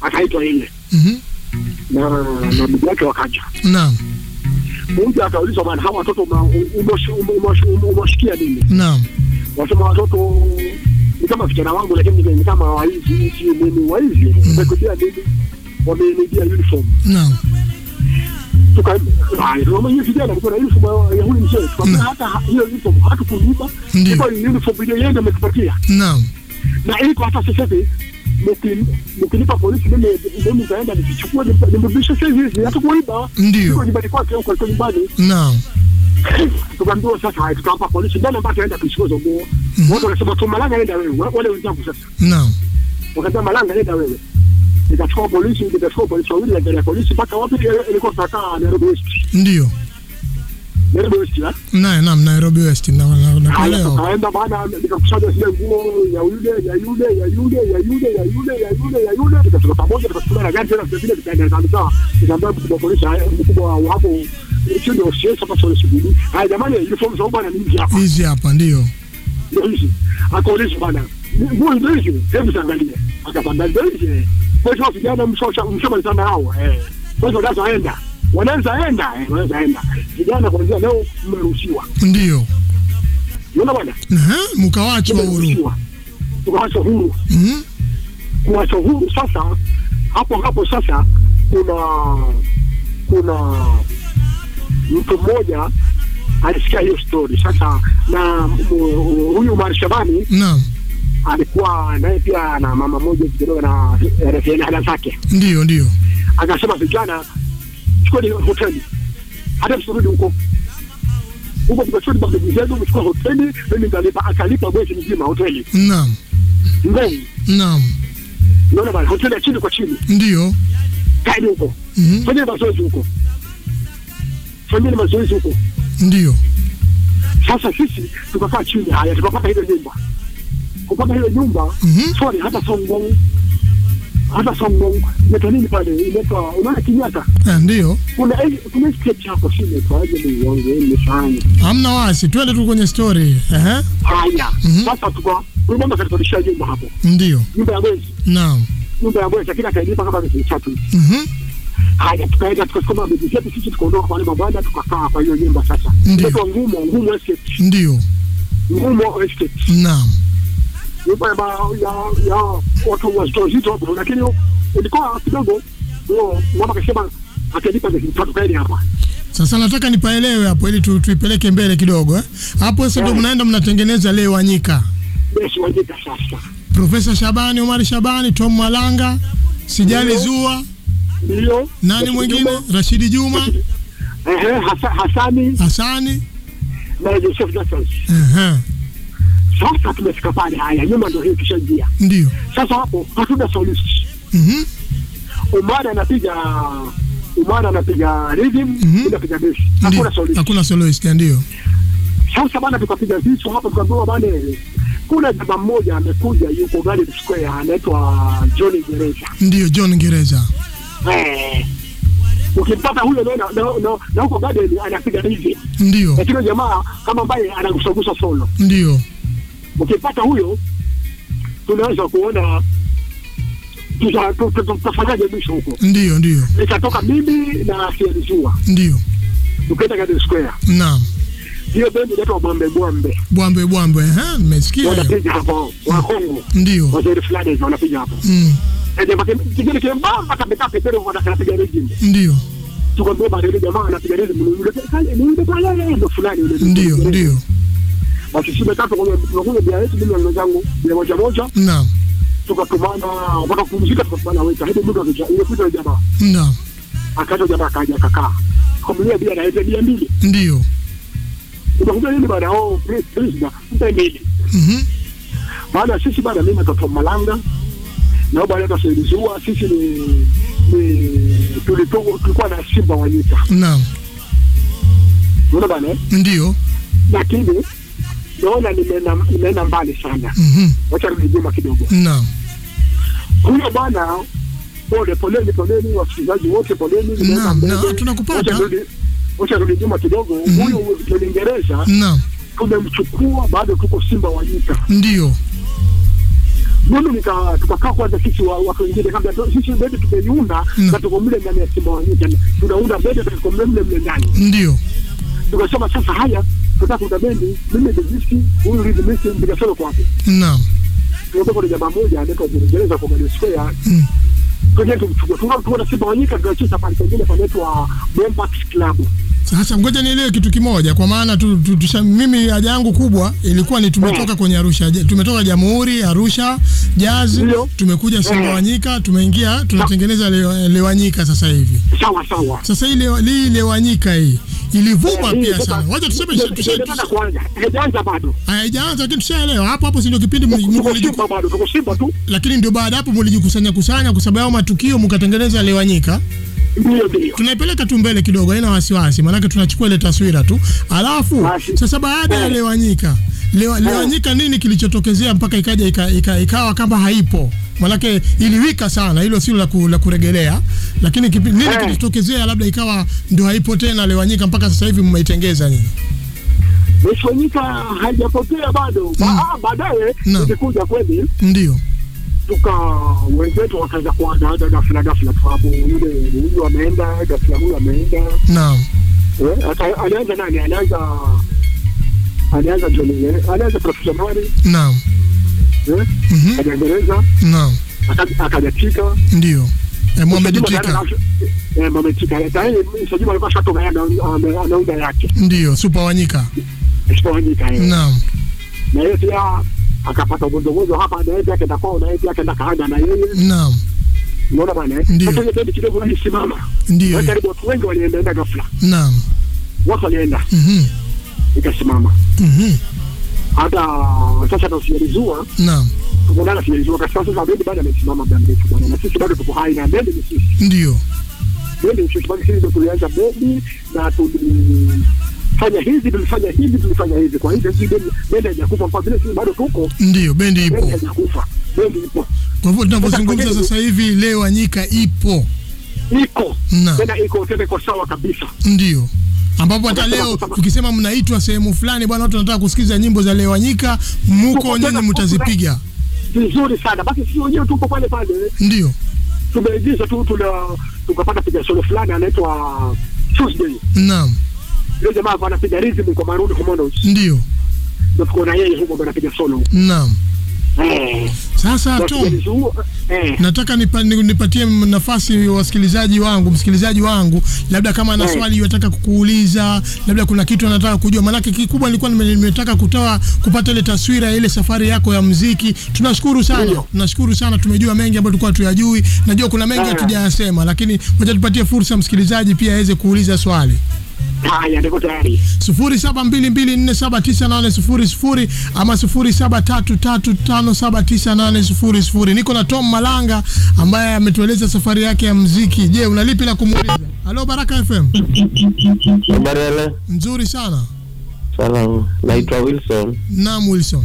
akaitwa yeye. Mhm, na na ndugu yake wakaja. Naam. Mmoja akaulizwa bwana hawa watoto ume- umewash- ume- umewash- ume- umewashikia nini? Naam. Wasema watoto ni kama vijana wangu lakini ni kama waizi si mimi waizi. Wamekuja mimi wameingia uniform. Naam. vijana na uniform ya huyu mzee. Tukamwambia hata hiyo uniform hatukulipa. Iko ni uniform ile yeye ametupatia. Naam. na iko hata sasa hivi mki- polisi mimi mimi nitaenda nikichukua nimrudishe sasa hivi. Hatukuiba Ndiyo. iko nyumbani kwake huko iko nyumbani. Naam. tukaambiwa sasa haya polisi ndani ambayo tuenda kuchukua hizo nguo? Watu wanasema tu malanga nenda wewe wale wenzangu sasa. Naam. wakasema malanga nenda wewe. Nikachukua polisi nikachukua polisi wawili na gari ya polisi mpaka wapi ilikuwa tunakaa Nairobi West? Ndio. Nairobi West ya Naye naam Nairobi West na na na leo tukaenda baada nikakusanya zile nguo ya yule ya yule ya yule ya yule ya yule ya yule ya yule. Tukatoka pamoja tukachukua na gari tena vile vile tukaenda kabisa nikaambia mkubwa polisi mkubwa wa hapo sio ndio sio sasa sio shughuli haya jamani uniform za bwana ni hizi hapa. Hizi hapa ndio. ndio hizi. Akauliza bwana nguo ndio hizi? Hebu tuangalie akapanda ndio hizi. Kwa hiyo vijana mshosha mshamalizana hao eh. Kwa hiyo sasa aenda wanaweza enda eh wanaweza enda. Vijana kuanzia leo mmeruhusiwa. Ndio. unaona bwana? Mkawachwa huru. mmeruhusiwa. Huru. Mhm. kuachwa huru sasa hapo hapo sasa kuna kuna mtu mmoja alisikia hiyo story sasa na huyu Umar Shabani Naam. alikuwa naye pia na mama moja kidogo na rafiki zake Ndio, ndio. akasema vijana chukueni hoteli hata msirudi huko huko tukachukua mabegi zenu mchukua hoteli mimi nitalipa akalipa mwezi mzima hoteli Naam. ndani Naam. unaona bana hoteli ya chini kwa chini Ndio. kaidi huko Mhm. fanyeni mazoezi huko fanyeni mazoezi huko Ndio. sasa sisi tukakaa chini haya tukapata ile nyumba kupata ile nyumba mm -hmm. sorry hata songong hata songong inaitwa nini pale inaitwa unaona Kenyatta Ah, ndio. kuna kuna sketch hapo si inaitwaje ni wangu nimesahau Hamna wasi. Twende tu kwenye story. Ehe. haya Mhm. sasa tuko huyu mama katukodishia nyumba hapo Ndio. nyumba ya mwezi Naam. nyumba ya mwezi lakini akailipa kama miezi mitatu Mhm. Haya tukaenda zetu sisi tukaondoka kwa tukakaa kwa hiyo nyumba sasa ndio ngumo ngumo estate Ndio. ngumo estate Naam. nyumba ya, ya, ya watu wazito hapo, lakini ilikuwa kidogo ndio mama atalipa hapa. Sasa nataka nipaelewe hapo ili tu, tuipeleke mbele kidogo eh. Hapo sasa ndio yeah. mnaenda mnatengeneza leo Wanyika. Yes, Wanyika sasa, Profesa Shabani Omar Shabani, Tom Malanga Sijali. Zua, ndio nani mwingine? Rashidi Juma, Hasani Hasani. na Joseph Jackson. Ehe. Sasa tumefika pale, haya nyuma ndio hiyo kishaingia. Ndio. Sasa hapo hatuna solist. Mhm. Umara anapiga Umara anapiga rhythm, Mhm. inapiga bass. Hakuna solist. Hakuna solution, ndio. Sasa bana, tukapiga vitu hapo, tukaambiwa bana, kuna jamaa mmoja amekuja, yuko Garden Square, anaitwa John Gereza. Ndio John Gereza. Eh, ukimpata huyo na, na, na, na huko Garden anapiga hivi, Ndio. lakini jamaa kama ambaye anagusagusa solo, Ndio. ukipata huyo tunaweza kuona tuta- tu- tu- tutafanyaje mwisho huko. Ndio, ndio. Nikatoka mimi na Sienzua Ndio. tukaenda Garden Square, Naam. hiyo bendi inaitwa Bwambe Bwambe, Bwambe bwambe, eh, nimesikia wanapiga hapo wa Kongo, Ndio. Wazee fulani wanapiga hapo Mm. Kingine kiembamba kamekaa pembeni, wanapiga rhythm Ndio. tukamwambia bana, ile jamaa anapiga rhythm, ni yule pale, pale, ndo fulani yule. Ndio, ndio. basi sisi tatu kwa tunakuja bia yetu bila wenzangu bila moja moja Naam. tukatumana mpaka kupumzika tukatumana weka hadi ndugu akija ile kuta jamaa Naam. akaja jamaa akaja akakaa kumlia bia na ile bia mbili Ndio. unakuja nini bana oh please please na mpe mbili Mhm. maana sisi bana mimi natoka Malanga na leo hata Saidizua sisi ni ni tulitoka tulikuwa na Simba Wanyika Naam. unaona bana eh? Ndio. lakini naona nimeenda nimeenda mbali sana Mhm. wacha nyuma kidogo Naam. huyo bwana pole poleni poleni wasikilizaji wote poleni Naam, na- tunakupata. Wacha rudi- nyuma kidogo Mhm. huyo Mwingereza Naam. tumemchukua bado tuko Simba Wanyika Ndio. Mimi nika tukakaa kwanza sisi wa- watu wengine kabla sisi bado tumeiunda Mm. na tuko mle ndani ya Simba Wanyika tunaunda bado na tuko mle mle ndani. Ndio. Tukasema sasa haya tunataka kuunda bendi. Mimi sisi huyu Ridhimisi ndio solo kwa wapi? Naam. Tunakuwa kwa jamaa moja anaitwa Jereza kwa Mali Square Tunaona Simba Wanyika tunacheza pale pengine panaitwa Bomba Club. Sasa ngoja nielewe kitu kimoja, kwa maana tu, tu, tu, mimi haja yangu kubwa ilikuwa ni tumetoka kwenye Arusha, tumetoka Jamhuri, Arusha, Jazz, tumekuja Simba Wanyika, tumeingia tunatengeneza le, Lewanyika sasa hivi. sawa sawa. Sasa hii hii Lewanyika hii ilivuma pia sana. Wacha tuseme tushaanza kwanza. haijaanza bado haijaanza, lakini tushaelewa hapo hapo, si ndio kipindi Mungu alijua bado tuko Simba tu lakini ndio baada hapo mlijikusanya kusanya kwa sababu ya matukio mkatengeneza Lewanyika. Tunaipeleka tu mbele kidogo, haina wasiwasi, maanake tunachukua ile taswira tu. Alafu sasa baada ya lewanyika Lewanyika, Lewa, Lewanyika nini kilichotokezea mpaka ikaja ikawa ika, ika, kama haipo? Maanake iliwika sana, hilo sio la, ku, la kuregelea, lakini kipi, nini Eh. kilichotokezea labda ikawa ndio haipo tena Lewanyika mpaka sasa hivi mmeitengeza nini? Lewanyika haijapotea bado. Ba- ah, baadaye ikikuja ilikuja kweli. Ndio tuka wenzetu wakaanza kuanza ghafla ghafla kwa sababu yule huyu ameenda ghafla huyu ameenda. Naam, Eh, alianza nani? Alianza alianza Johnny eh, alianza Profesa Mari naam, eh mhm, akaja Gereza naam, akaja Chika, ndio. Eh, Mohamed Chika, eh Mohamed Tika tayari Sajima alikuwa shatoka yeye ana- ana- anaunda yake. Ndio Super Wanyika, Super Wanyika, naam, na yeye pia akapata ugonjwa hapa anaenda akaenda kwao pia akaenda kaanda na yeye. Naam, unaona bwana eh? Ndio. Ile bendi kidogo ilisimama ndio, karibu watu wengi walienda enda ghafla. Naam, watu walienda. Mhm, ikasimama. Mhm, hata sasa na usijalizua naam, tukonana kwa sababu sasa bendi bado amesimama muda mrefu bwana. Na sisi bado tuko hai na bendi ni sisi. Ndio, bendi ni sisi. Bado sisi ndio tulianza bendi na tulifanya hivi tulifanya hivi tulifanya hivi. Kwa hivyo hii bendi bendi haijakufa kwa vile sisi bado tuko ndio, bendi ipo, bendi ipo. haijakufa bendi ipo. Kwa hivyo tunavyozungumza Sasa hivi leo Anyika ipo, iko. Tena iko tena iko sawa kabisa. Ndio. Ambapo hata leo tukisema mnaitwa sehemu fulani, bwana, watu wanataka kusikiza nyimbo za leo Anyika, muko nyinyi mtazipiga, vizuri sana. Basi sisi wenyewe tuko pale pale. Ndio. Tumeigiza tu tuna tukapata piga solo fulani anaitwa Tuesday. naam, Yule jamaa alikuwa anapiga rhythm kwa Maroon Commandos. ndio Ndio tuko na yeye huko anapiga solo. naam. Eh. Sasa Ndio Tom, eh. nataka nipa, nipatie nafasi wasikilizaji wangu, msikilizaji wangu, labda kama ana Mm. swali yataka kukuuliza, labda kuna kitu anataka kujua. Maanake kikubwa nilikuwa nimetaka kutoa kupata ile taswira ya ile safari yako ya muziki. Tunashukuru sana, tunashukuru sana, tumejua mengi ambayo tulikuwa tuyajui. Najua kuna mengi Mm. hatujayasema, lakini wacha tupatie fursa msikilizaji pia aweze kuuliza swali. Haya niko tayari. 0722479800 ama 0733579800. Niko na Tom Malanga ambaye ametueleza safari yake ya mziki. Je, una lipi la kumuuliza? Halo Baraka FM. Habari? Nzuri sana. Salamu, naitwa Wilson. Naam Wilson.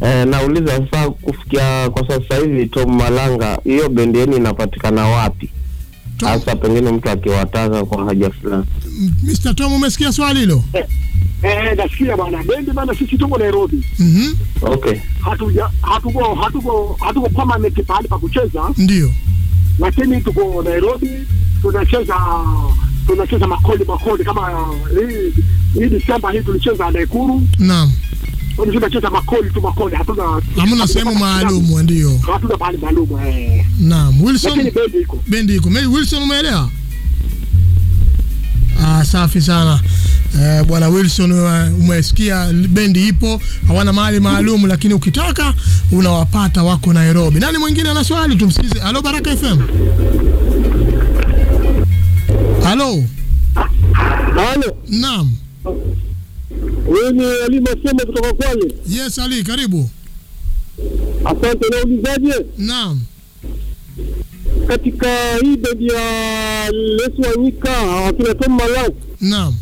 Eh, nauliza sasa, kufikia kwa sasa hivi Tom Malanga, hiyo bendi yenu inapatikana wapi hasa, pengine mtu akiwataka kwa haja fulani? Mr. Tom umesikia swali hilo? Eh, nasikia bwana. Bendi bwana, sisi tuko Nairobi. Mhm. Okay, Hatuja hatuko hatuko hatuko permanent pahali pa kucheza, Ndio. lakini tuko Nairobi tunacheza tunacheza makoli makoli kama hii hii Desemba hii tulicheza Nakuru. Naam. Tunacheza makoli tu makoli, hatuna Hamna sehemu maalum ndio. hatuna mahali maalum eh. Naam. Lakini Wilson bendi iko. bendi iko. mimi Wilson umeelewa? Ah, safi sana. Eh, bwana Wilson umesikia bendi ipo, hawana mahali maalum, lakini ukitaka unawapata, wako Nairobi. Nani mwingine ana swali? Tumsikize. Halo Baraka FM. Halo. Halo, Naam. Wewe ni Ali Masomo kutoka Kwale. Yes Ali, karibu. Asante. Naulizaje Naam. katika hii bendi ya Lesu Wanyika akina Tom Malau. Naam.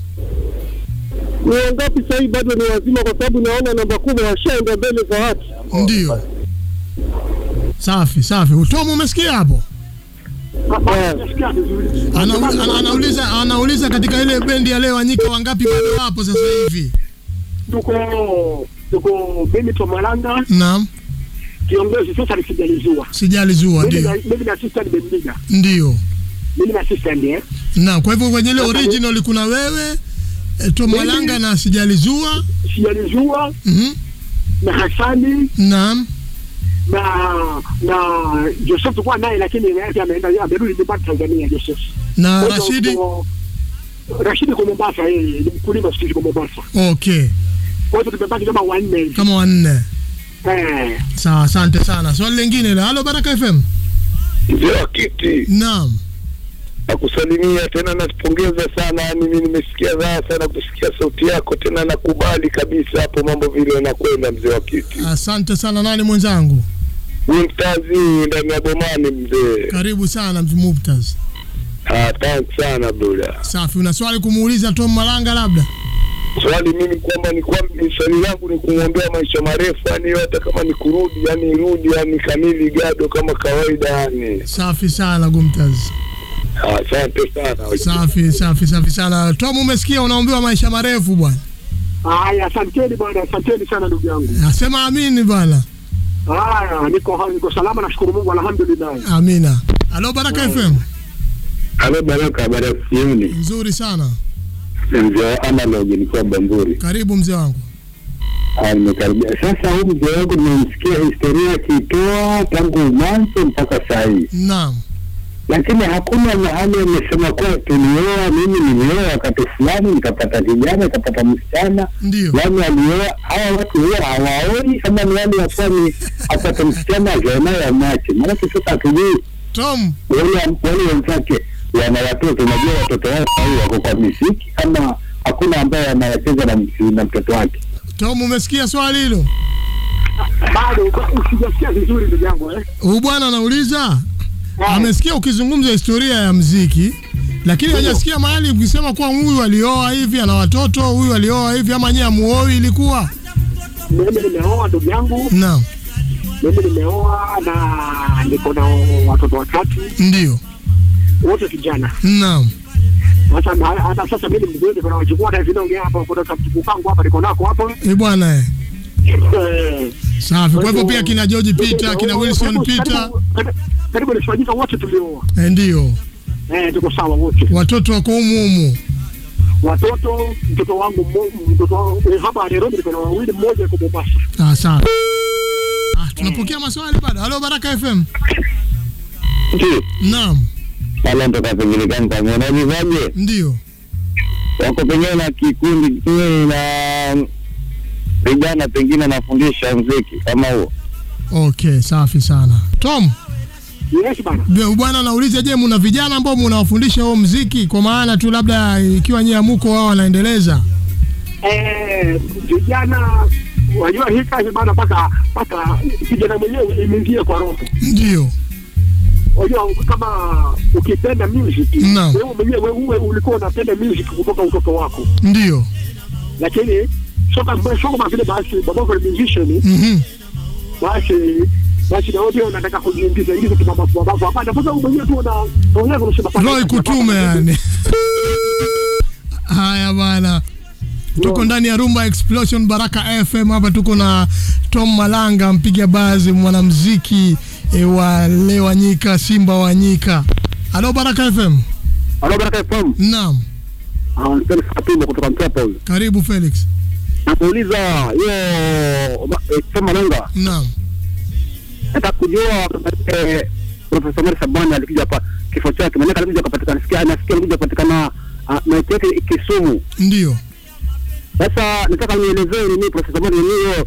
ni wangapi sahii bado ni wazima? Kwa sababu naona namba kubwa washaenda mbele za watu. Ndio. Safi, safi. Utomo umesikia hapo? Ana, anauliza anauliza katika ile bendi ya leo Wanyika wangapi bado wapo sasa hivi? Tuko tuko mimi Tomalanga. Naam. kiongozi sasa ni sijalizua Sijalizua ndio. mimi na sister leader Ndio. mimi na sister ndiye. Na kwa hivyo kwenye ile original kuna wewe to Tom Malanga na Sijalizua. sijalizua Mhm. Mm na Hasani Naam. na na Joseph kwa naye lakini yeye ameenda amerudi nyumbani Tanzania Joseph Na Rashidi. Rashidi kwa Mombasa yeye ni mkulima siku kwa Mombasa Okay. Kwa hivyo tumebaki kama wanne hivi Kama wanne. eh Sawa, asante sana. Swali lingine la Halo Baraka FM. Mzee wa kiti Naam. nakusalimia tena, nakupongeza sana. Yani mimi nimesikia raha sana kusikia sauti yako tena, nakubali kabisa hapo mambo vile yanakwenda. Mzee wa kiti, Asante sana. Nani mwenzangu? Mumtazi mtazi ndani ya bomani mzee. Karibu sana Mubtaz. Ah, thanks sana broda. Safi. Una swali kumuuliza Tom Malanga labda? Swali mimi kwamba ni kwamba swali langu ni kumwombea maisha marefu, yani hata kama ni kurudi, yani rudi, yani kamili gado kama kawaida, yani Safi sana Gumtaz. Ah, asante sana. Safi, safi, safi sana. Tom, umesikia unaombewa maisha marefu bwana. haya asanteni bwana asanteni sana ndugu yangu Nasema amini bwana. haya niko niko salama nashukuru Mungu alhamdulillah Amina. Alo Baraka FM. Alo Baraka, baraka fm. Nzuri sana. Mzee wa analog nikiwa Bamburi. Karibu mzee wangu. Nimekaribia sasa. Huyu mzee wangu nimemsikia historia akitoa tangu mwanzo mpaka saa hii, Naam. lakini hakuna mahali amesema kuwa tulioa, mimi nilioa wakati fulani nikapata kijana nikapata msichana Ndio. yani alioa. Hawa watu huwa hawaoi, kama ni wale wakuwa ni apate msichana azaonayo amache, maanake sasa hatujui Tom, wale wenzake wana watoto, unajua watoto wao wako kwa misiki, ama hakuna ambaye anayecheza na na mtoto wake. Tom umesikia swali hilo? bado ba- usijasikia vizuri ndugu yangu eh Huyu bwana anauliza Eh. amesikia ukizungumza historia ya mziki lakini hajasikia mahali ukisema kuwa huyu alioa hivi ana watoto, huyu alioa hivi ama nyie amuoi ilikuwa? mimi nimeoa ndugu yangu Naam. mimi nimeoa na niko na watoto watatu Ndio. Wote vijana Naam. sasa hata sasa mimi mzee na hapa hapa niko nako hapo. Eh bwana eh. Eh, Safi. Kwa hivyo pia kina George Peter, kina Wilson Peter, karibu- nifanyika wote tulioa eh, ndio. eh tuko sawa wote Watoto wako humu humu. watoto mtoto wangu mtoto wangu hapa Nairobi niko na wawili mmoja yuko Mombasa Ah, sawa. Ah, tunapokea maswali bado. Halo Baraka FM. Ndio Naam. Pale ndo pengine gani tamuonajizaje? Ndio. Wako pengine na kikundi kingine na vijana, pengine anafundisha mziki kama huo. Okay, safi sana. Tom, yes bana bwana anauliza, je, muna vijana ambao mnawafundisha huo mziki? Kwa maana tu labda ikiwa nyie amuko wao wanaendeleza. eh vijana wajua hii kazi bana mpaka mpaka kijana mwenyewe imeingia kwa roho Ndio. Unajua kama ukipenda music wewe mwenyewe uwe ulikuwa unapenda music kutoka utoto wako Ndio. lakini sio kama vile basi babako ni musician Mhm. basi basi na kujiingiza ingiza mabavu hapana sasa wewe mwenyewe tu una kutume yani. Haya bana. Tuko ndani ya Rumba Explosion Baraka FM hapa tuko na Tom Malanga mpiga bazi mwanamuziki e, wa Lewa Nyika Simba wa Nyika. Halo Baraka FM. alo Baraka FM Naam. ah Felix katumbo kutoka Mtapa Karibu Felix. nakuuliza hiyo Chama Lenga. Naam. nataka kujua eh, Profesa Mari Sabani alikuja hapa kifo chake maana alikuja kupatikana nasikia nasikia alikuja kupatikana ah, maiti yake Kisumu Ndio. Sasa nataka nielezee nini Profesa Mari nini hiyo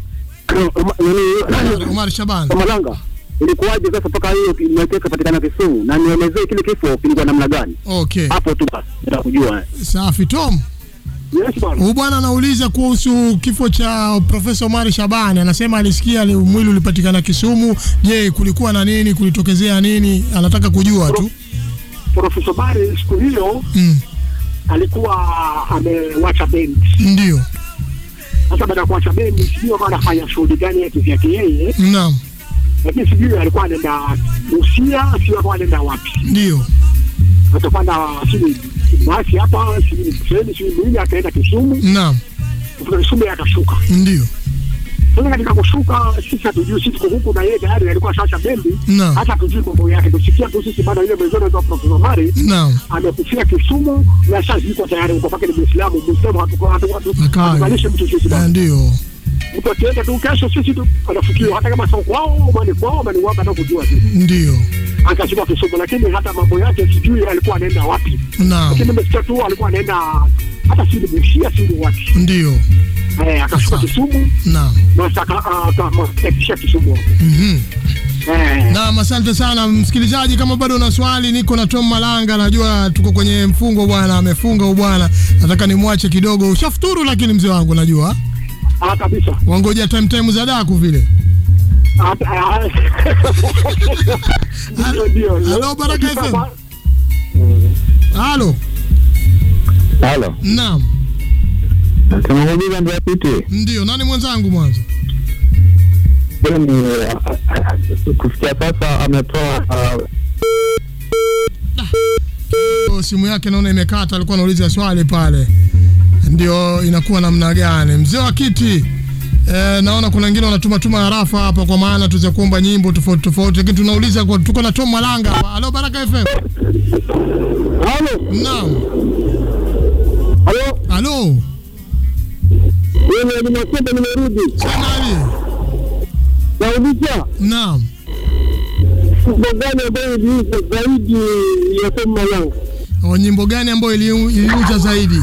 Omar Shaban. Kamalanga ilikuwaje sasa mpaka hiyo imeteka patikana Kisumu, na nielezee kile kifo kilikuwa namna gani Okay. hapo tu basi, nitakujua. Safi Tom. Yes bwana. Huyu bwana anauliza kuhusu kifo cha Profesa Omar Shabani. Anasema alisikia ali- mwili ulipatikana Kisumu. Je, kulikuwa na nini? Kulitokezea nini? Anataka kujua tu. Profesa Omari siku hiyo Mm. alikuwa amewacha bendi. Ndio. Sasa baada ya kuacha bendi, sijui kama anafanya shughuli gani yake vyake yeye, Naam. Lakini sijui alikuwa anaenda Busia, sijui alikuwa anaenda wapi. Ndio. Atapanda sijui basi hapa, sijui treni, sijui nini, akaenda Kisumu. Naam. kutoka Kisumu akashuka. Ndio. Sasa katika kushuka sisi hatujui, sisi tuko huku na yeye tayari alikuwa sasa bendi, hata hatujui mambo yake. Tusikia tu sisi bado ile mwenzetu anaitwa Profesa Mari amekufia Kisumu na sasa yuko tayari huko, mpaka ni Muislamu. Muislamu hatukalishi mtu sisi bado. Ndio. Mtu akienda tu kesho, sisi tu anafukiwa, hata kama sio kwao, kwao, wao, hata kujua tu Ndio. akashuka Kisumu, lakini hata mambo yake sijui alikuwa anaenda wapi, Naam. lakini nimesikia tu alikuwa anaenda hata Busia, wapi, Ndio. eh, akashuka Kisumu Naam. na saka akafikisha Kisumu Mhm. eh. Naam, asante sana msikilizaji. Kama bado una swali, niko na Tom Malanga, najua tuko kwenye mfungo bwana, amefunga bwana, nataka nimwache kidogo. Ushafuturu lakini mzee wangu, najua Ah, kabisa. wangoja time time za daku vile. Halo, Baraka FM. Halo, Halo, naam, ndio apite. ndio. Nani mwenzangu mwanzo? Kufikia sasa ametoa ah, Oh, simu yake naona imekata, alikuwa anauliza swali pale, ndio inakuwa namna gani? Mzee wa kiti e, naona kuna wengine wanatuma tuma harafa hapa, kwa maana tuweze kuomba nyimbo tofauti tofauti, lakini tunauliza kwa, tuko na Tom Malanga hapa. Halo Baraka FM. Halo, Naam. halo. Halo. Wewe ni Makwenda nimerudi. Sanali. Nauliza Naam. nyimbo gani ambayo iliuza zaidi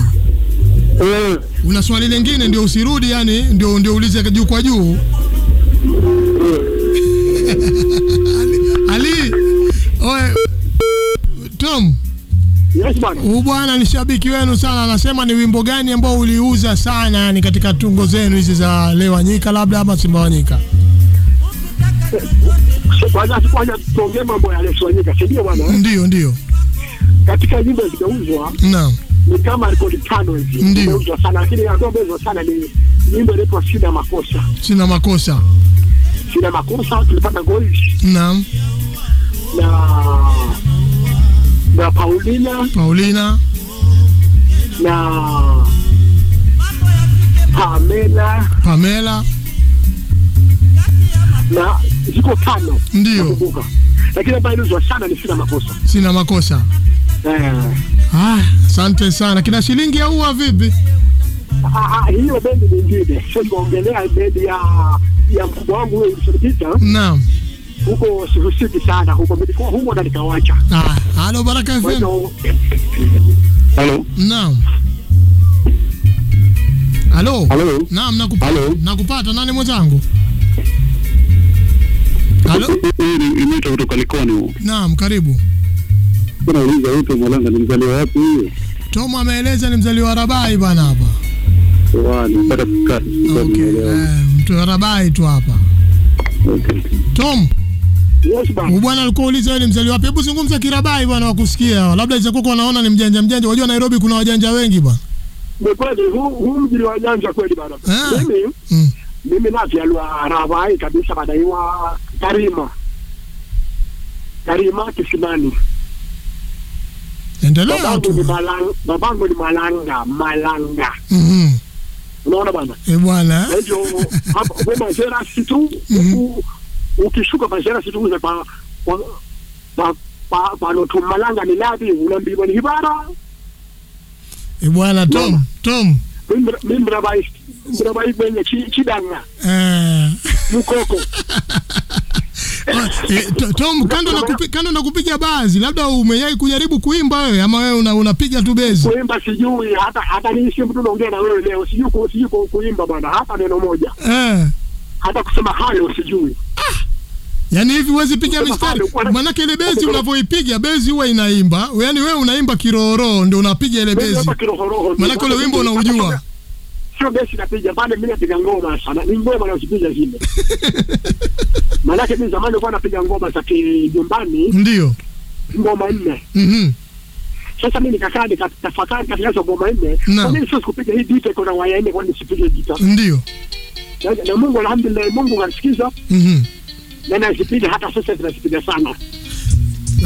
Eh, Una swali lingine ndio usirudi, yani ndio ndio ulize juu kwa juu. Ali, Ali. Oe, Tom, yes bwana. bwana ni shabiki wenu sana, anasema ni wimbo gani ambao uliuza sana yani katika tungo zenu hizi za Lewanyika labda ama Simbawanyika? Kwanza kwanza tuongee mambo ya Lewa Nyika, si ndio bwana? Ndio, ndio. Katika nyimbo zikauzwa. Naam. Ni kama rekodi tano hivi. Ndio. Sana lakini ambayo imeuzwa sana ni nyimbo inaitwa Sina Makosa. Sina makosa. Sina Makosa tulipata gold Naam. na na Paulina Paulina, na Pamela Pamela, na ziko tano Ndio. lakini ambayo inauzwa sana ni Sina Makosa. sina makosa. Eh, Ah, asante sana. Kina shilingi ya ua vipi? ah, ah, hiyo bendi nyingine, sio tuongelea bendi ya ya mkubwa wangu huyo Wilson Naam. huko sihusiki sana huko, nilikuwa humo na nikawacha. Ah, halo Baraka FM. halo Naam. Halo. halo Naam, nakupata. Halo. Nakupata. Nani mwenzangu? Halo. Ni imeitwa kutoka Likoni. Naam, karibu. Unauliza huko Tom Malanga ni mzaliwa wapi huyo? Tom ameeleza ni mzaliwa wa Rabai bwana hapa. Wani mpaka kukata. Okay. Eh, mtu wa Rabai tu hapa. Okay. Tom, yes huyu bwana alikuwa uliza ni mzaliwa wapi? Hebu zungumza Kirabai bwana wakusikia. Labda izakuwa wanaona ni mjanja mjanja. Unajua Nairobi kuna wajanja wengi bwana. ni kweli huu huu mji ni wajanja kweli bwana. Ah. Mimi Mm. mimi nazaliwa Rabai kabisa, badaiwa Karima Karima Kisimani. Endelea Babangu ni tu. Malanga, babangu ni Malanga Malanga, Mhm. unaona bwana? Eh bwana. Ndio hapo kwa majera situ huku ukishuka majera situ uze pa pa pa pa pano tu Malanga ni labi unaambiwa ni Hibara Eh bwana Tom. Tom. mimi mrabai mrabai kwenye chi- chidanga Eh. mukoko To- Tom, kando na, kupi, kando na kupiga bazi, labda umeyai kujaribu kuimba wewe ama wewe una, unapiga tu bezi? kuimba sijui hata hata niishi mtu naongea na wewe leo sijui ku- sijui ku- kuimba bwana hata neno moja Eh. hata kusema hayo sijui Ah, Yaani hivi huwezi piga mistari. Maana. Maanake ile bezi unavyoipiga bezi huwa inaimba. Yaani wewe unaimba kirohoro ndio unapiga ile bezi. Maana kirohoroho Maanake ule wimbo unaujua. Sio besi napiga pale mimi napiga ngoma sana. Ni ngoma nazipiga zile maanake mimi zamani nilikuwa napiga ngoma za kijumbani. Ndio. ngoma nne. Mhm. sasa mimi nikakaa nikatafakari katika hizo ngoma nne. Kwa nini sio kupiga hii gita iko na waya nne kwa nini sipige gita? Ndio. na, Mungu alhamdulillah Mungu kanisikiza Mhm. na nazipiga hata sasa zinazipiga sana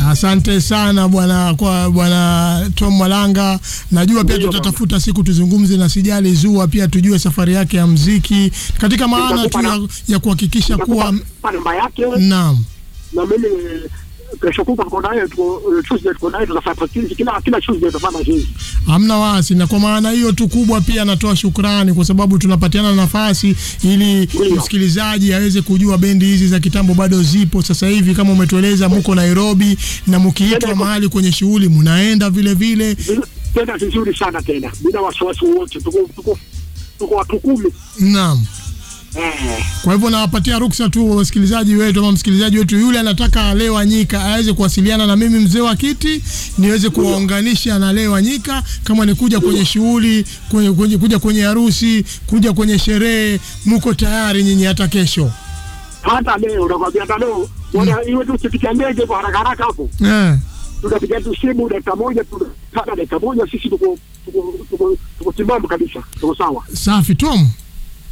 Asante sana bwana kwa bwana Tom Malanga. Najua pia tutatafuta siku tuzungumze na Sijali Zua pia tujue safari yake ya mziki katika maana tu ya, ya kuhakikisha kuwa Nitakupa namba yake naam. na mimi kesho kutwa tuko naye, Tuesday tuko naye, tutafanya practice kila kila Tuesday tutafanya mazoezi. Hamna wasi, na kwa maana hiyo tu kubwa pia natoa shukrani kwa sababu tunapatiana nafasi ili msikilizaji aweze kujua bendi hizi za kitambo bado zipo sasa hivi. Kama umetueleza muko Nairobi na mkiitwa mahali kwenye shughuli mnaenda vile vile. Tena vizuri sana tena bila wasiwasi wote, tuko tuko tuko watu kumi Naam. Kwa hivyo nawapatia ruksa tu wasikilizaji wetu ama msikilizaji wetu yule anataka Lewa Nyika aweze kuwasiliana na mimi mzee wa kiti niweze kuwaunganisha na Lewa Nyika, kama ni kuja kwenye shughuli, kwenye, kwenye, kuja kwenye harusi, kuja kwenye sherehe, muko tayari nyinyi hata kesho. Hata leo nakwambia, hata leo wana iwe tu tikiti ndege kwa haraka haraka hapo, eh. tunapiga tu simu dakika moja, tunakata dakika moja, sisi tuko tuko tuko tuko timamu kabisa, tuko sawa. Safi Tom,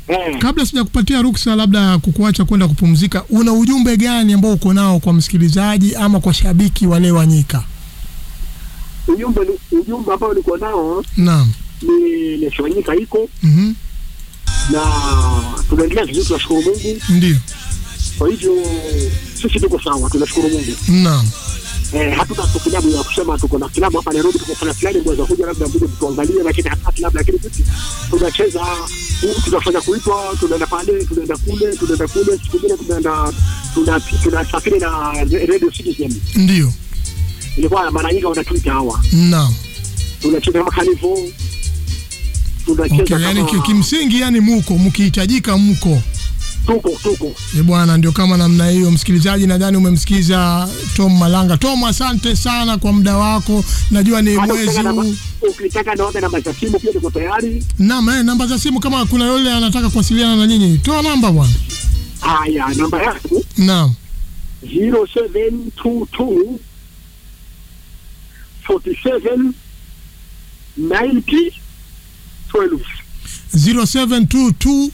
eh. kabla sijakupatia ruksa labda kukuacha kwenda kupumzika, una ujumbe gani ambao uko nao kwa msikilizaji ama kwa shabiki wa Lewa Nyika? Ujumbe ujumbe ambao niko nao Naam. ni Leshwanyika iko Mhm. na tunaendelea vizuri, tunashukuru Mungu. Ndio. Kwa hivyo sisi tuko sawa, tunashukuru Mungu. Naam. Eh, hatuna tu filamu ya kusema tuko na klabu hapa Nairobi, tuko fulani fulani za kuja labda mkuja tuangalie, lakini hata klabu, lakini sisi tunacheza, tunafanya kuitwa, tunaenda pale, tunaenda kule, tunaenda kule, siku nyingine tunaenda tunasafiri na Radio Citizen, Ndio. ilikuwa mara nyingi wanatuita hawa, Naam. tunacheza kama Kalivo tunacheza Okay, yani kimsingi yani muko mkihitajika mko tuko tuko e bwana, ndio kama namna hiyo. Msikilizaji, nadhani umemsikiza Tom Malanga. Tom, asante sana kwa muda wako, najua ni mwezi huu. ukitaka naomba namba za simu pia tuko tayari. Naam, eh, namba za simu kama kuna yule anataka kuwasiliana na nyinyi, toa namba bwana. Haya, namba yangu Naam, 0722 47 90 12. 0722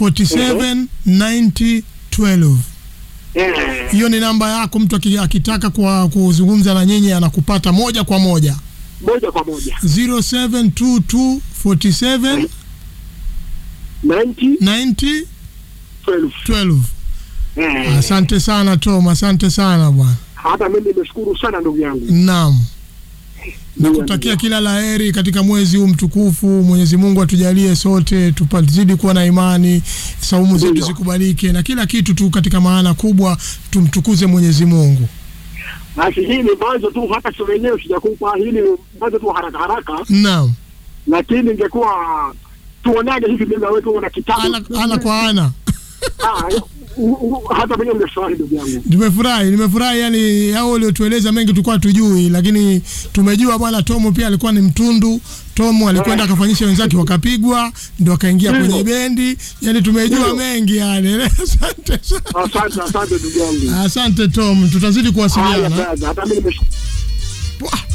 47 90 12. Eh, Hiyo ni namba yako, mtu akitaka kwa kuzungumza na nyinyi anakupata moja kwa moja. moja kwa moja 0722 47 90 90 12. 12. Eh, Asante sana Tom, asante sana bwana. hata mimi nimeshukuru sana ndugu yangu. Naam, nakutakia kila la heri katika mwezi huu mtukufu. Mwenyezi Mungu atujalie sote tupazidi kuwa na imani, saumu zetu zikubalike na kila kitu tu katika maana kubwa, tumtukuze Mwenyezi Mungu. Basi hii ni mwanzo tu, hata sio wenyewe sijakupa. Hili ni mwanzo tu haraka haraka, Naam, lakini ingekuwa tuonane hivi mimi na wewe tu na kitabu? Ana, ana kwa ana. Hata kwenye ungefurahi ndugu yangu. Nimefurahi, nimefurahi yani hao waliotueleza mengi tulikuwa tujui, lakini tumejua bwana Tomo pia alikuwa ni mtundu. Tomo alikwenda akafanyisha wenzake wakapigwa, ndio akaingia kwenye bendi. Yani tumejua mengi yani. Asante sana. Asante, asante ndugu yangu. Asante Tom, tutazidi kuwasiliana. hata mimi nimeshukuru.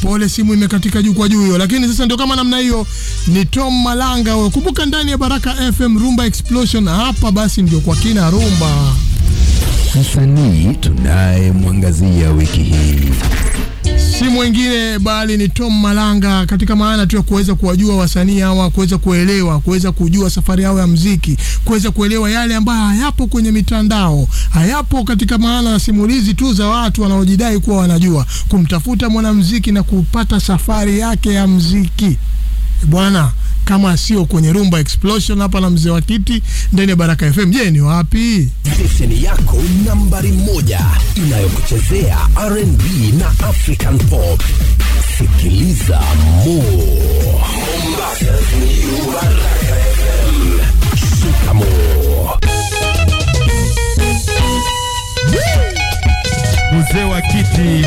Pole, simu imekatika juu kwa juu hiyo, lakini sasa ndio kama namna hiyo. Ni Tom Malanga huyo. Kumbuka ndani ya Baraka FM Rumba Explosion hapa, basi ndio kwa kina rumba. Msanii tunayemwangazia wiki hii si mwingine bali ni Tom Malanga, katika maana tu ya kuweza kuwajua wasanii hawa, kuweza kuelewa, kuweza kujua safari yao ya mziki, kuweza kuelewa yale ambayo hayapo kwenye mitandao, hayapo katika maana ya simulizi tu za watu wanaojidai kuwa wanajua, kumtafuta mwanamziki na kupata safari yake ya mziki. Bwana kama sio kwenye Rumba Explosion hapa na mzee wa kiti ndani ya Baraka FM. Je, ni wapi? stesheni yako nambari moja inayokuchezea R&B na African Pop. Sikiliza Mo Mombasa, ni Baraka FM. Shika Mo. mzee wa kiti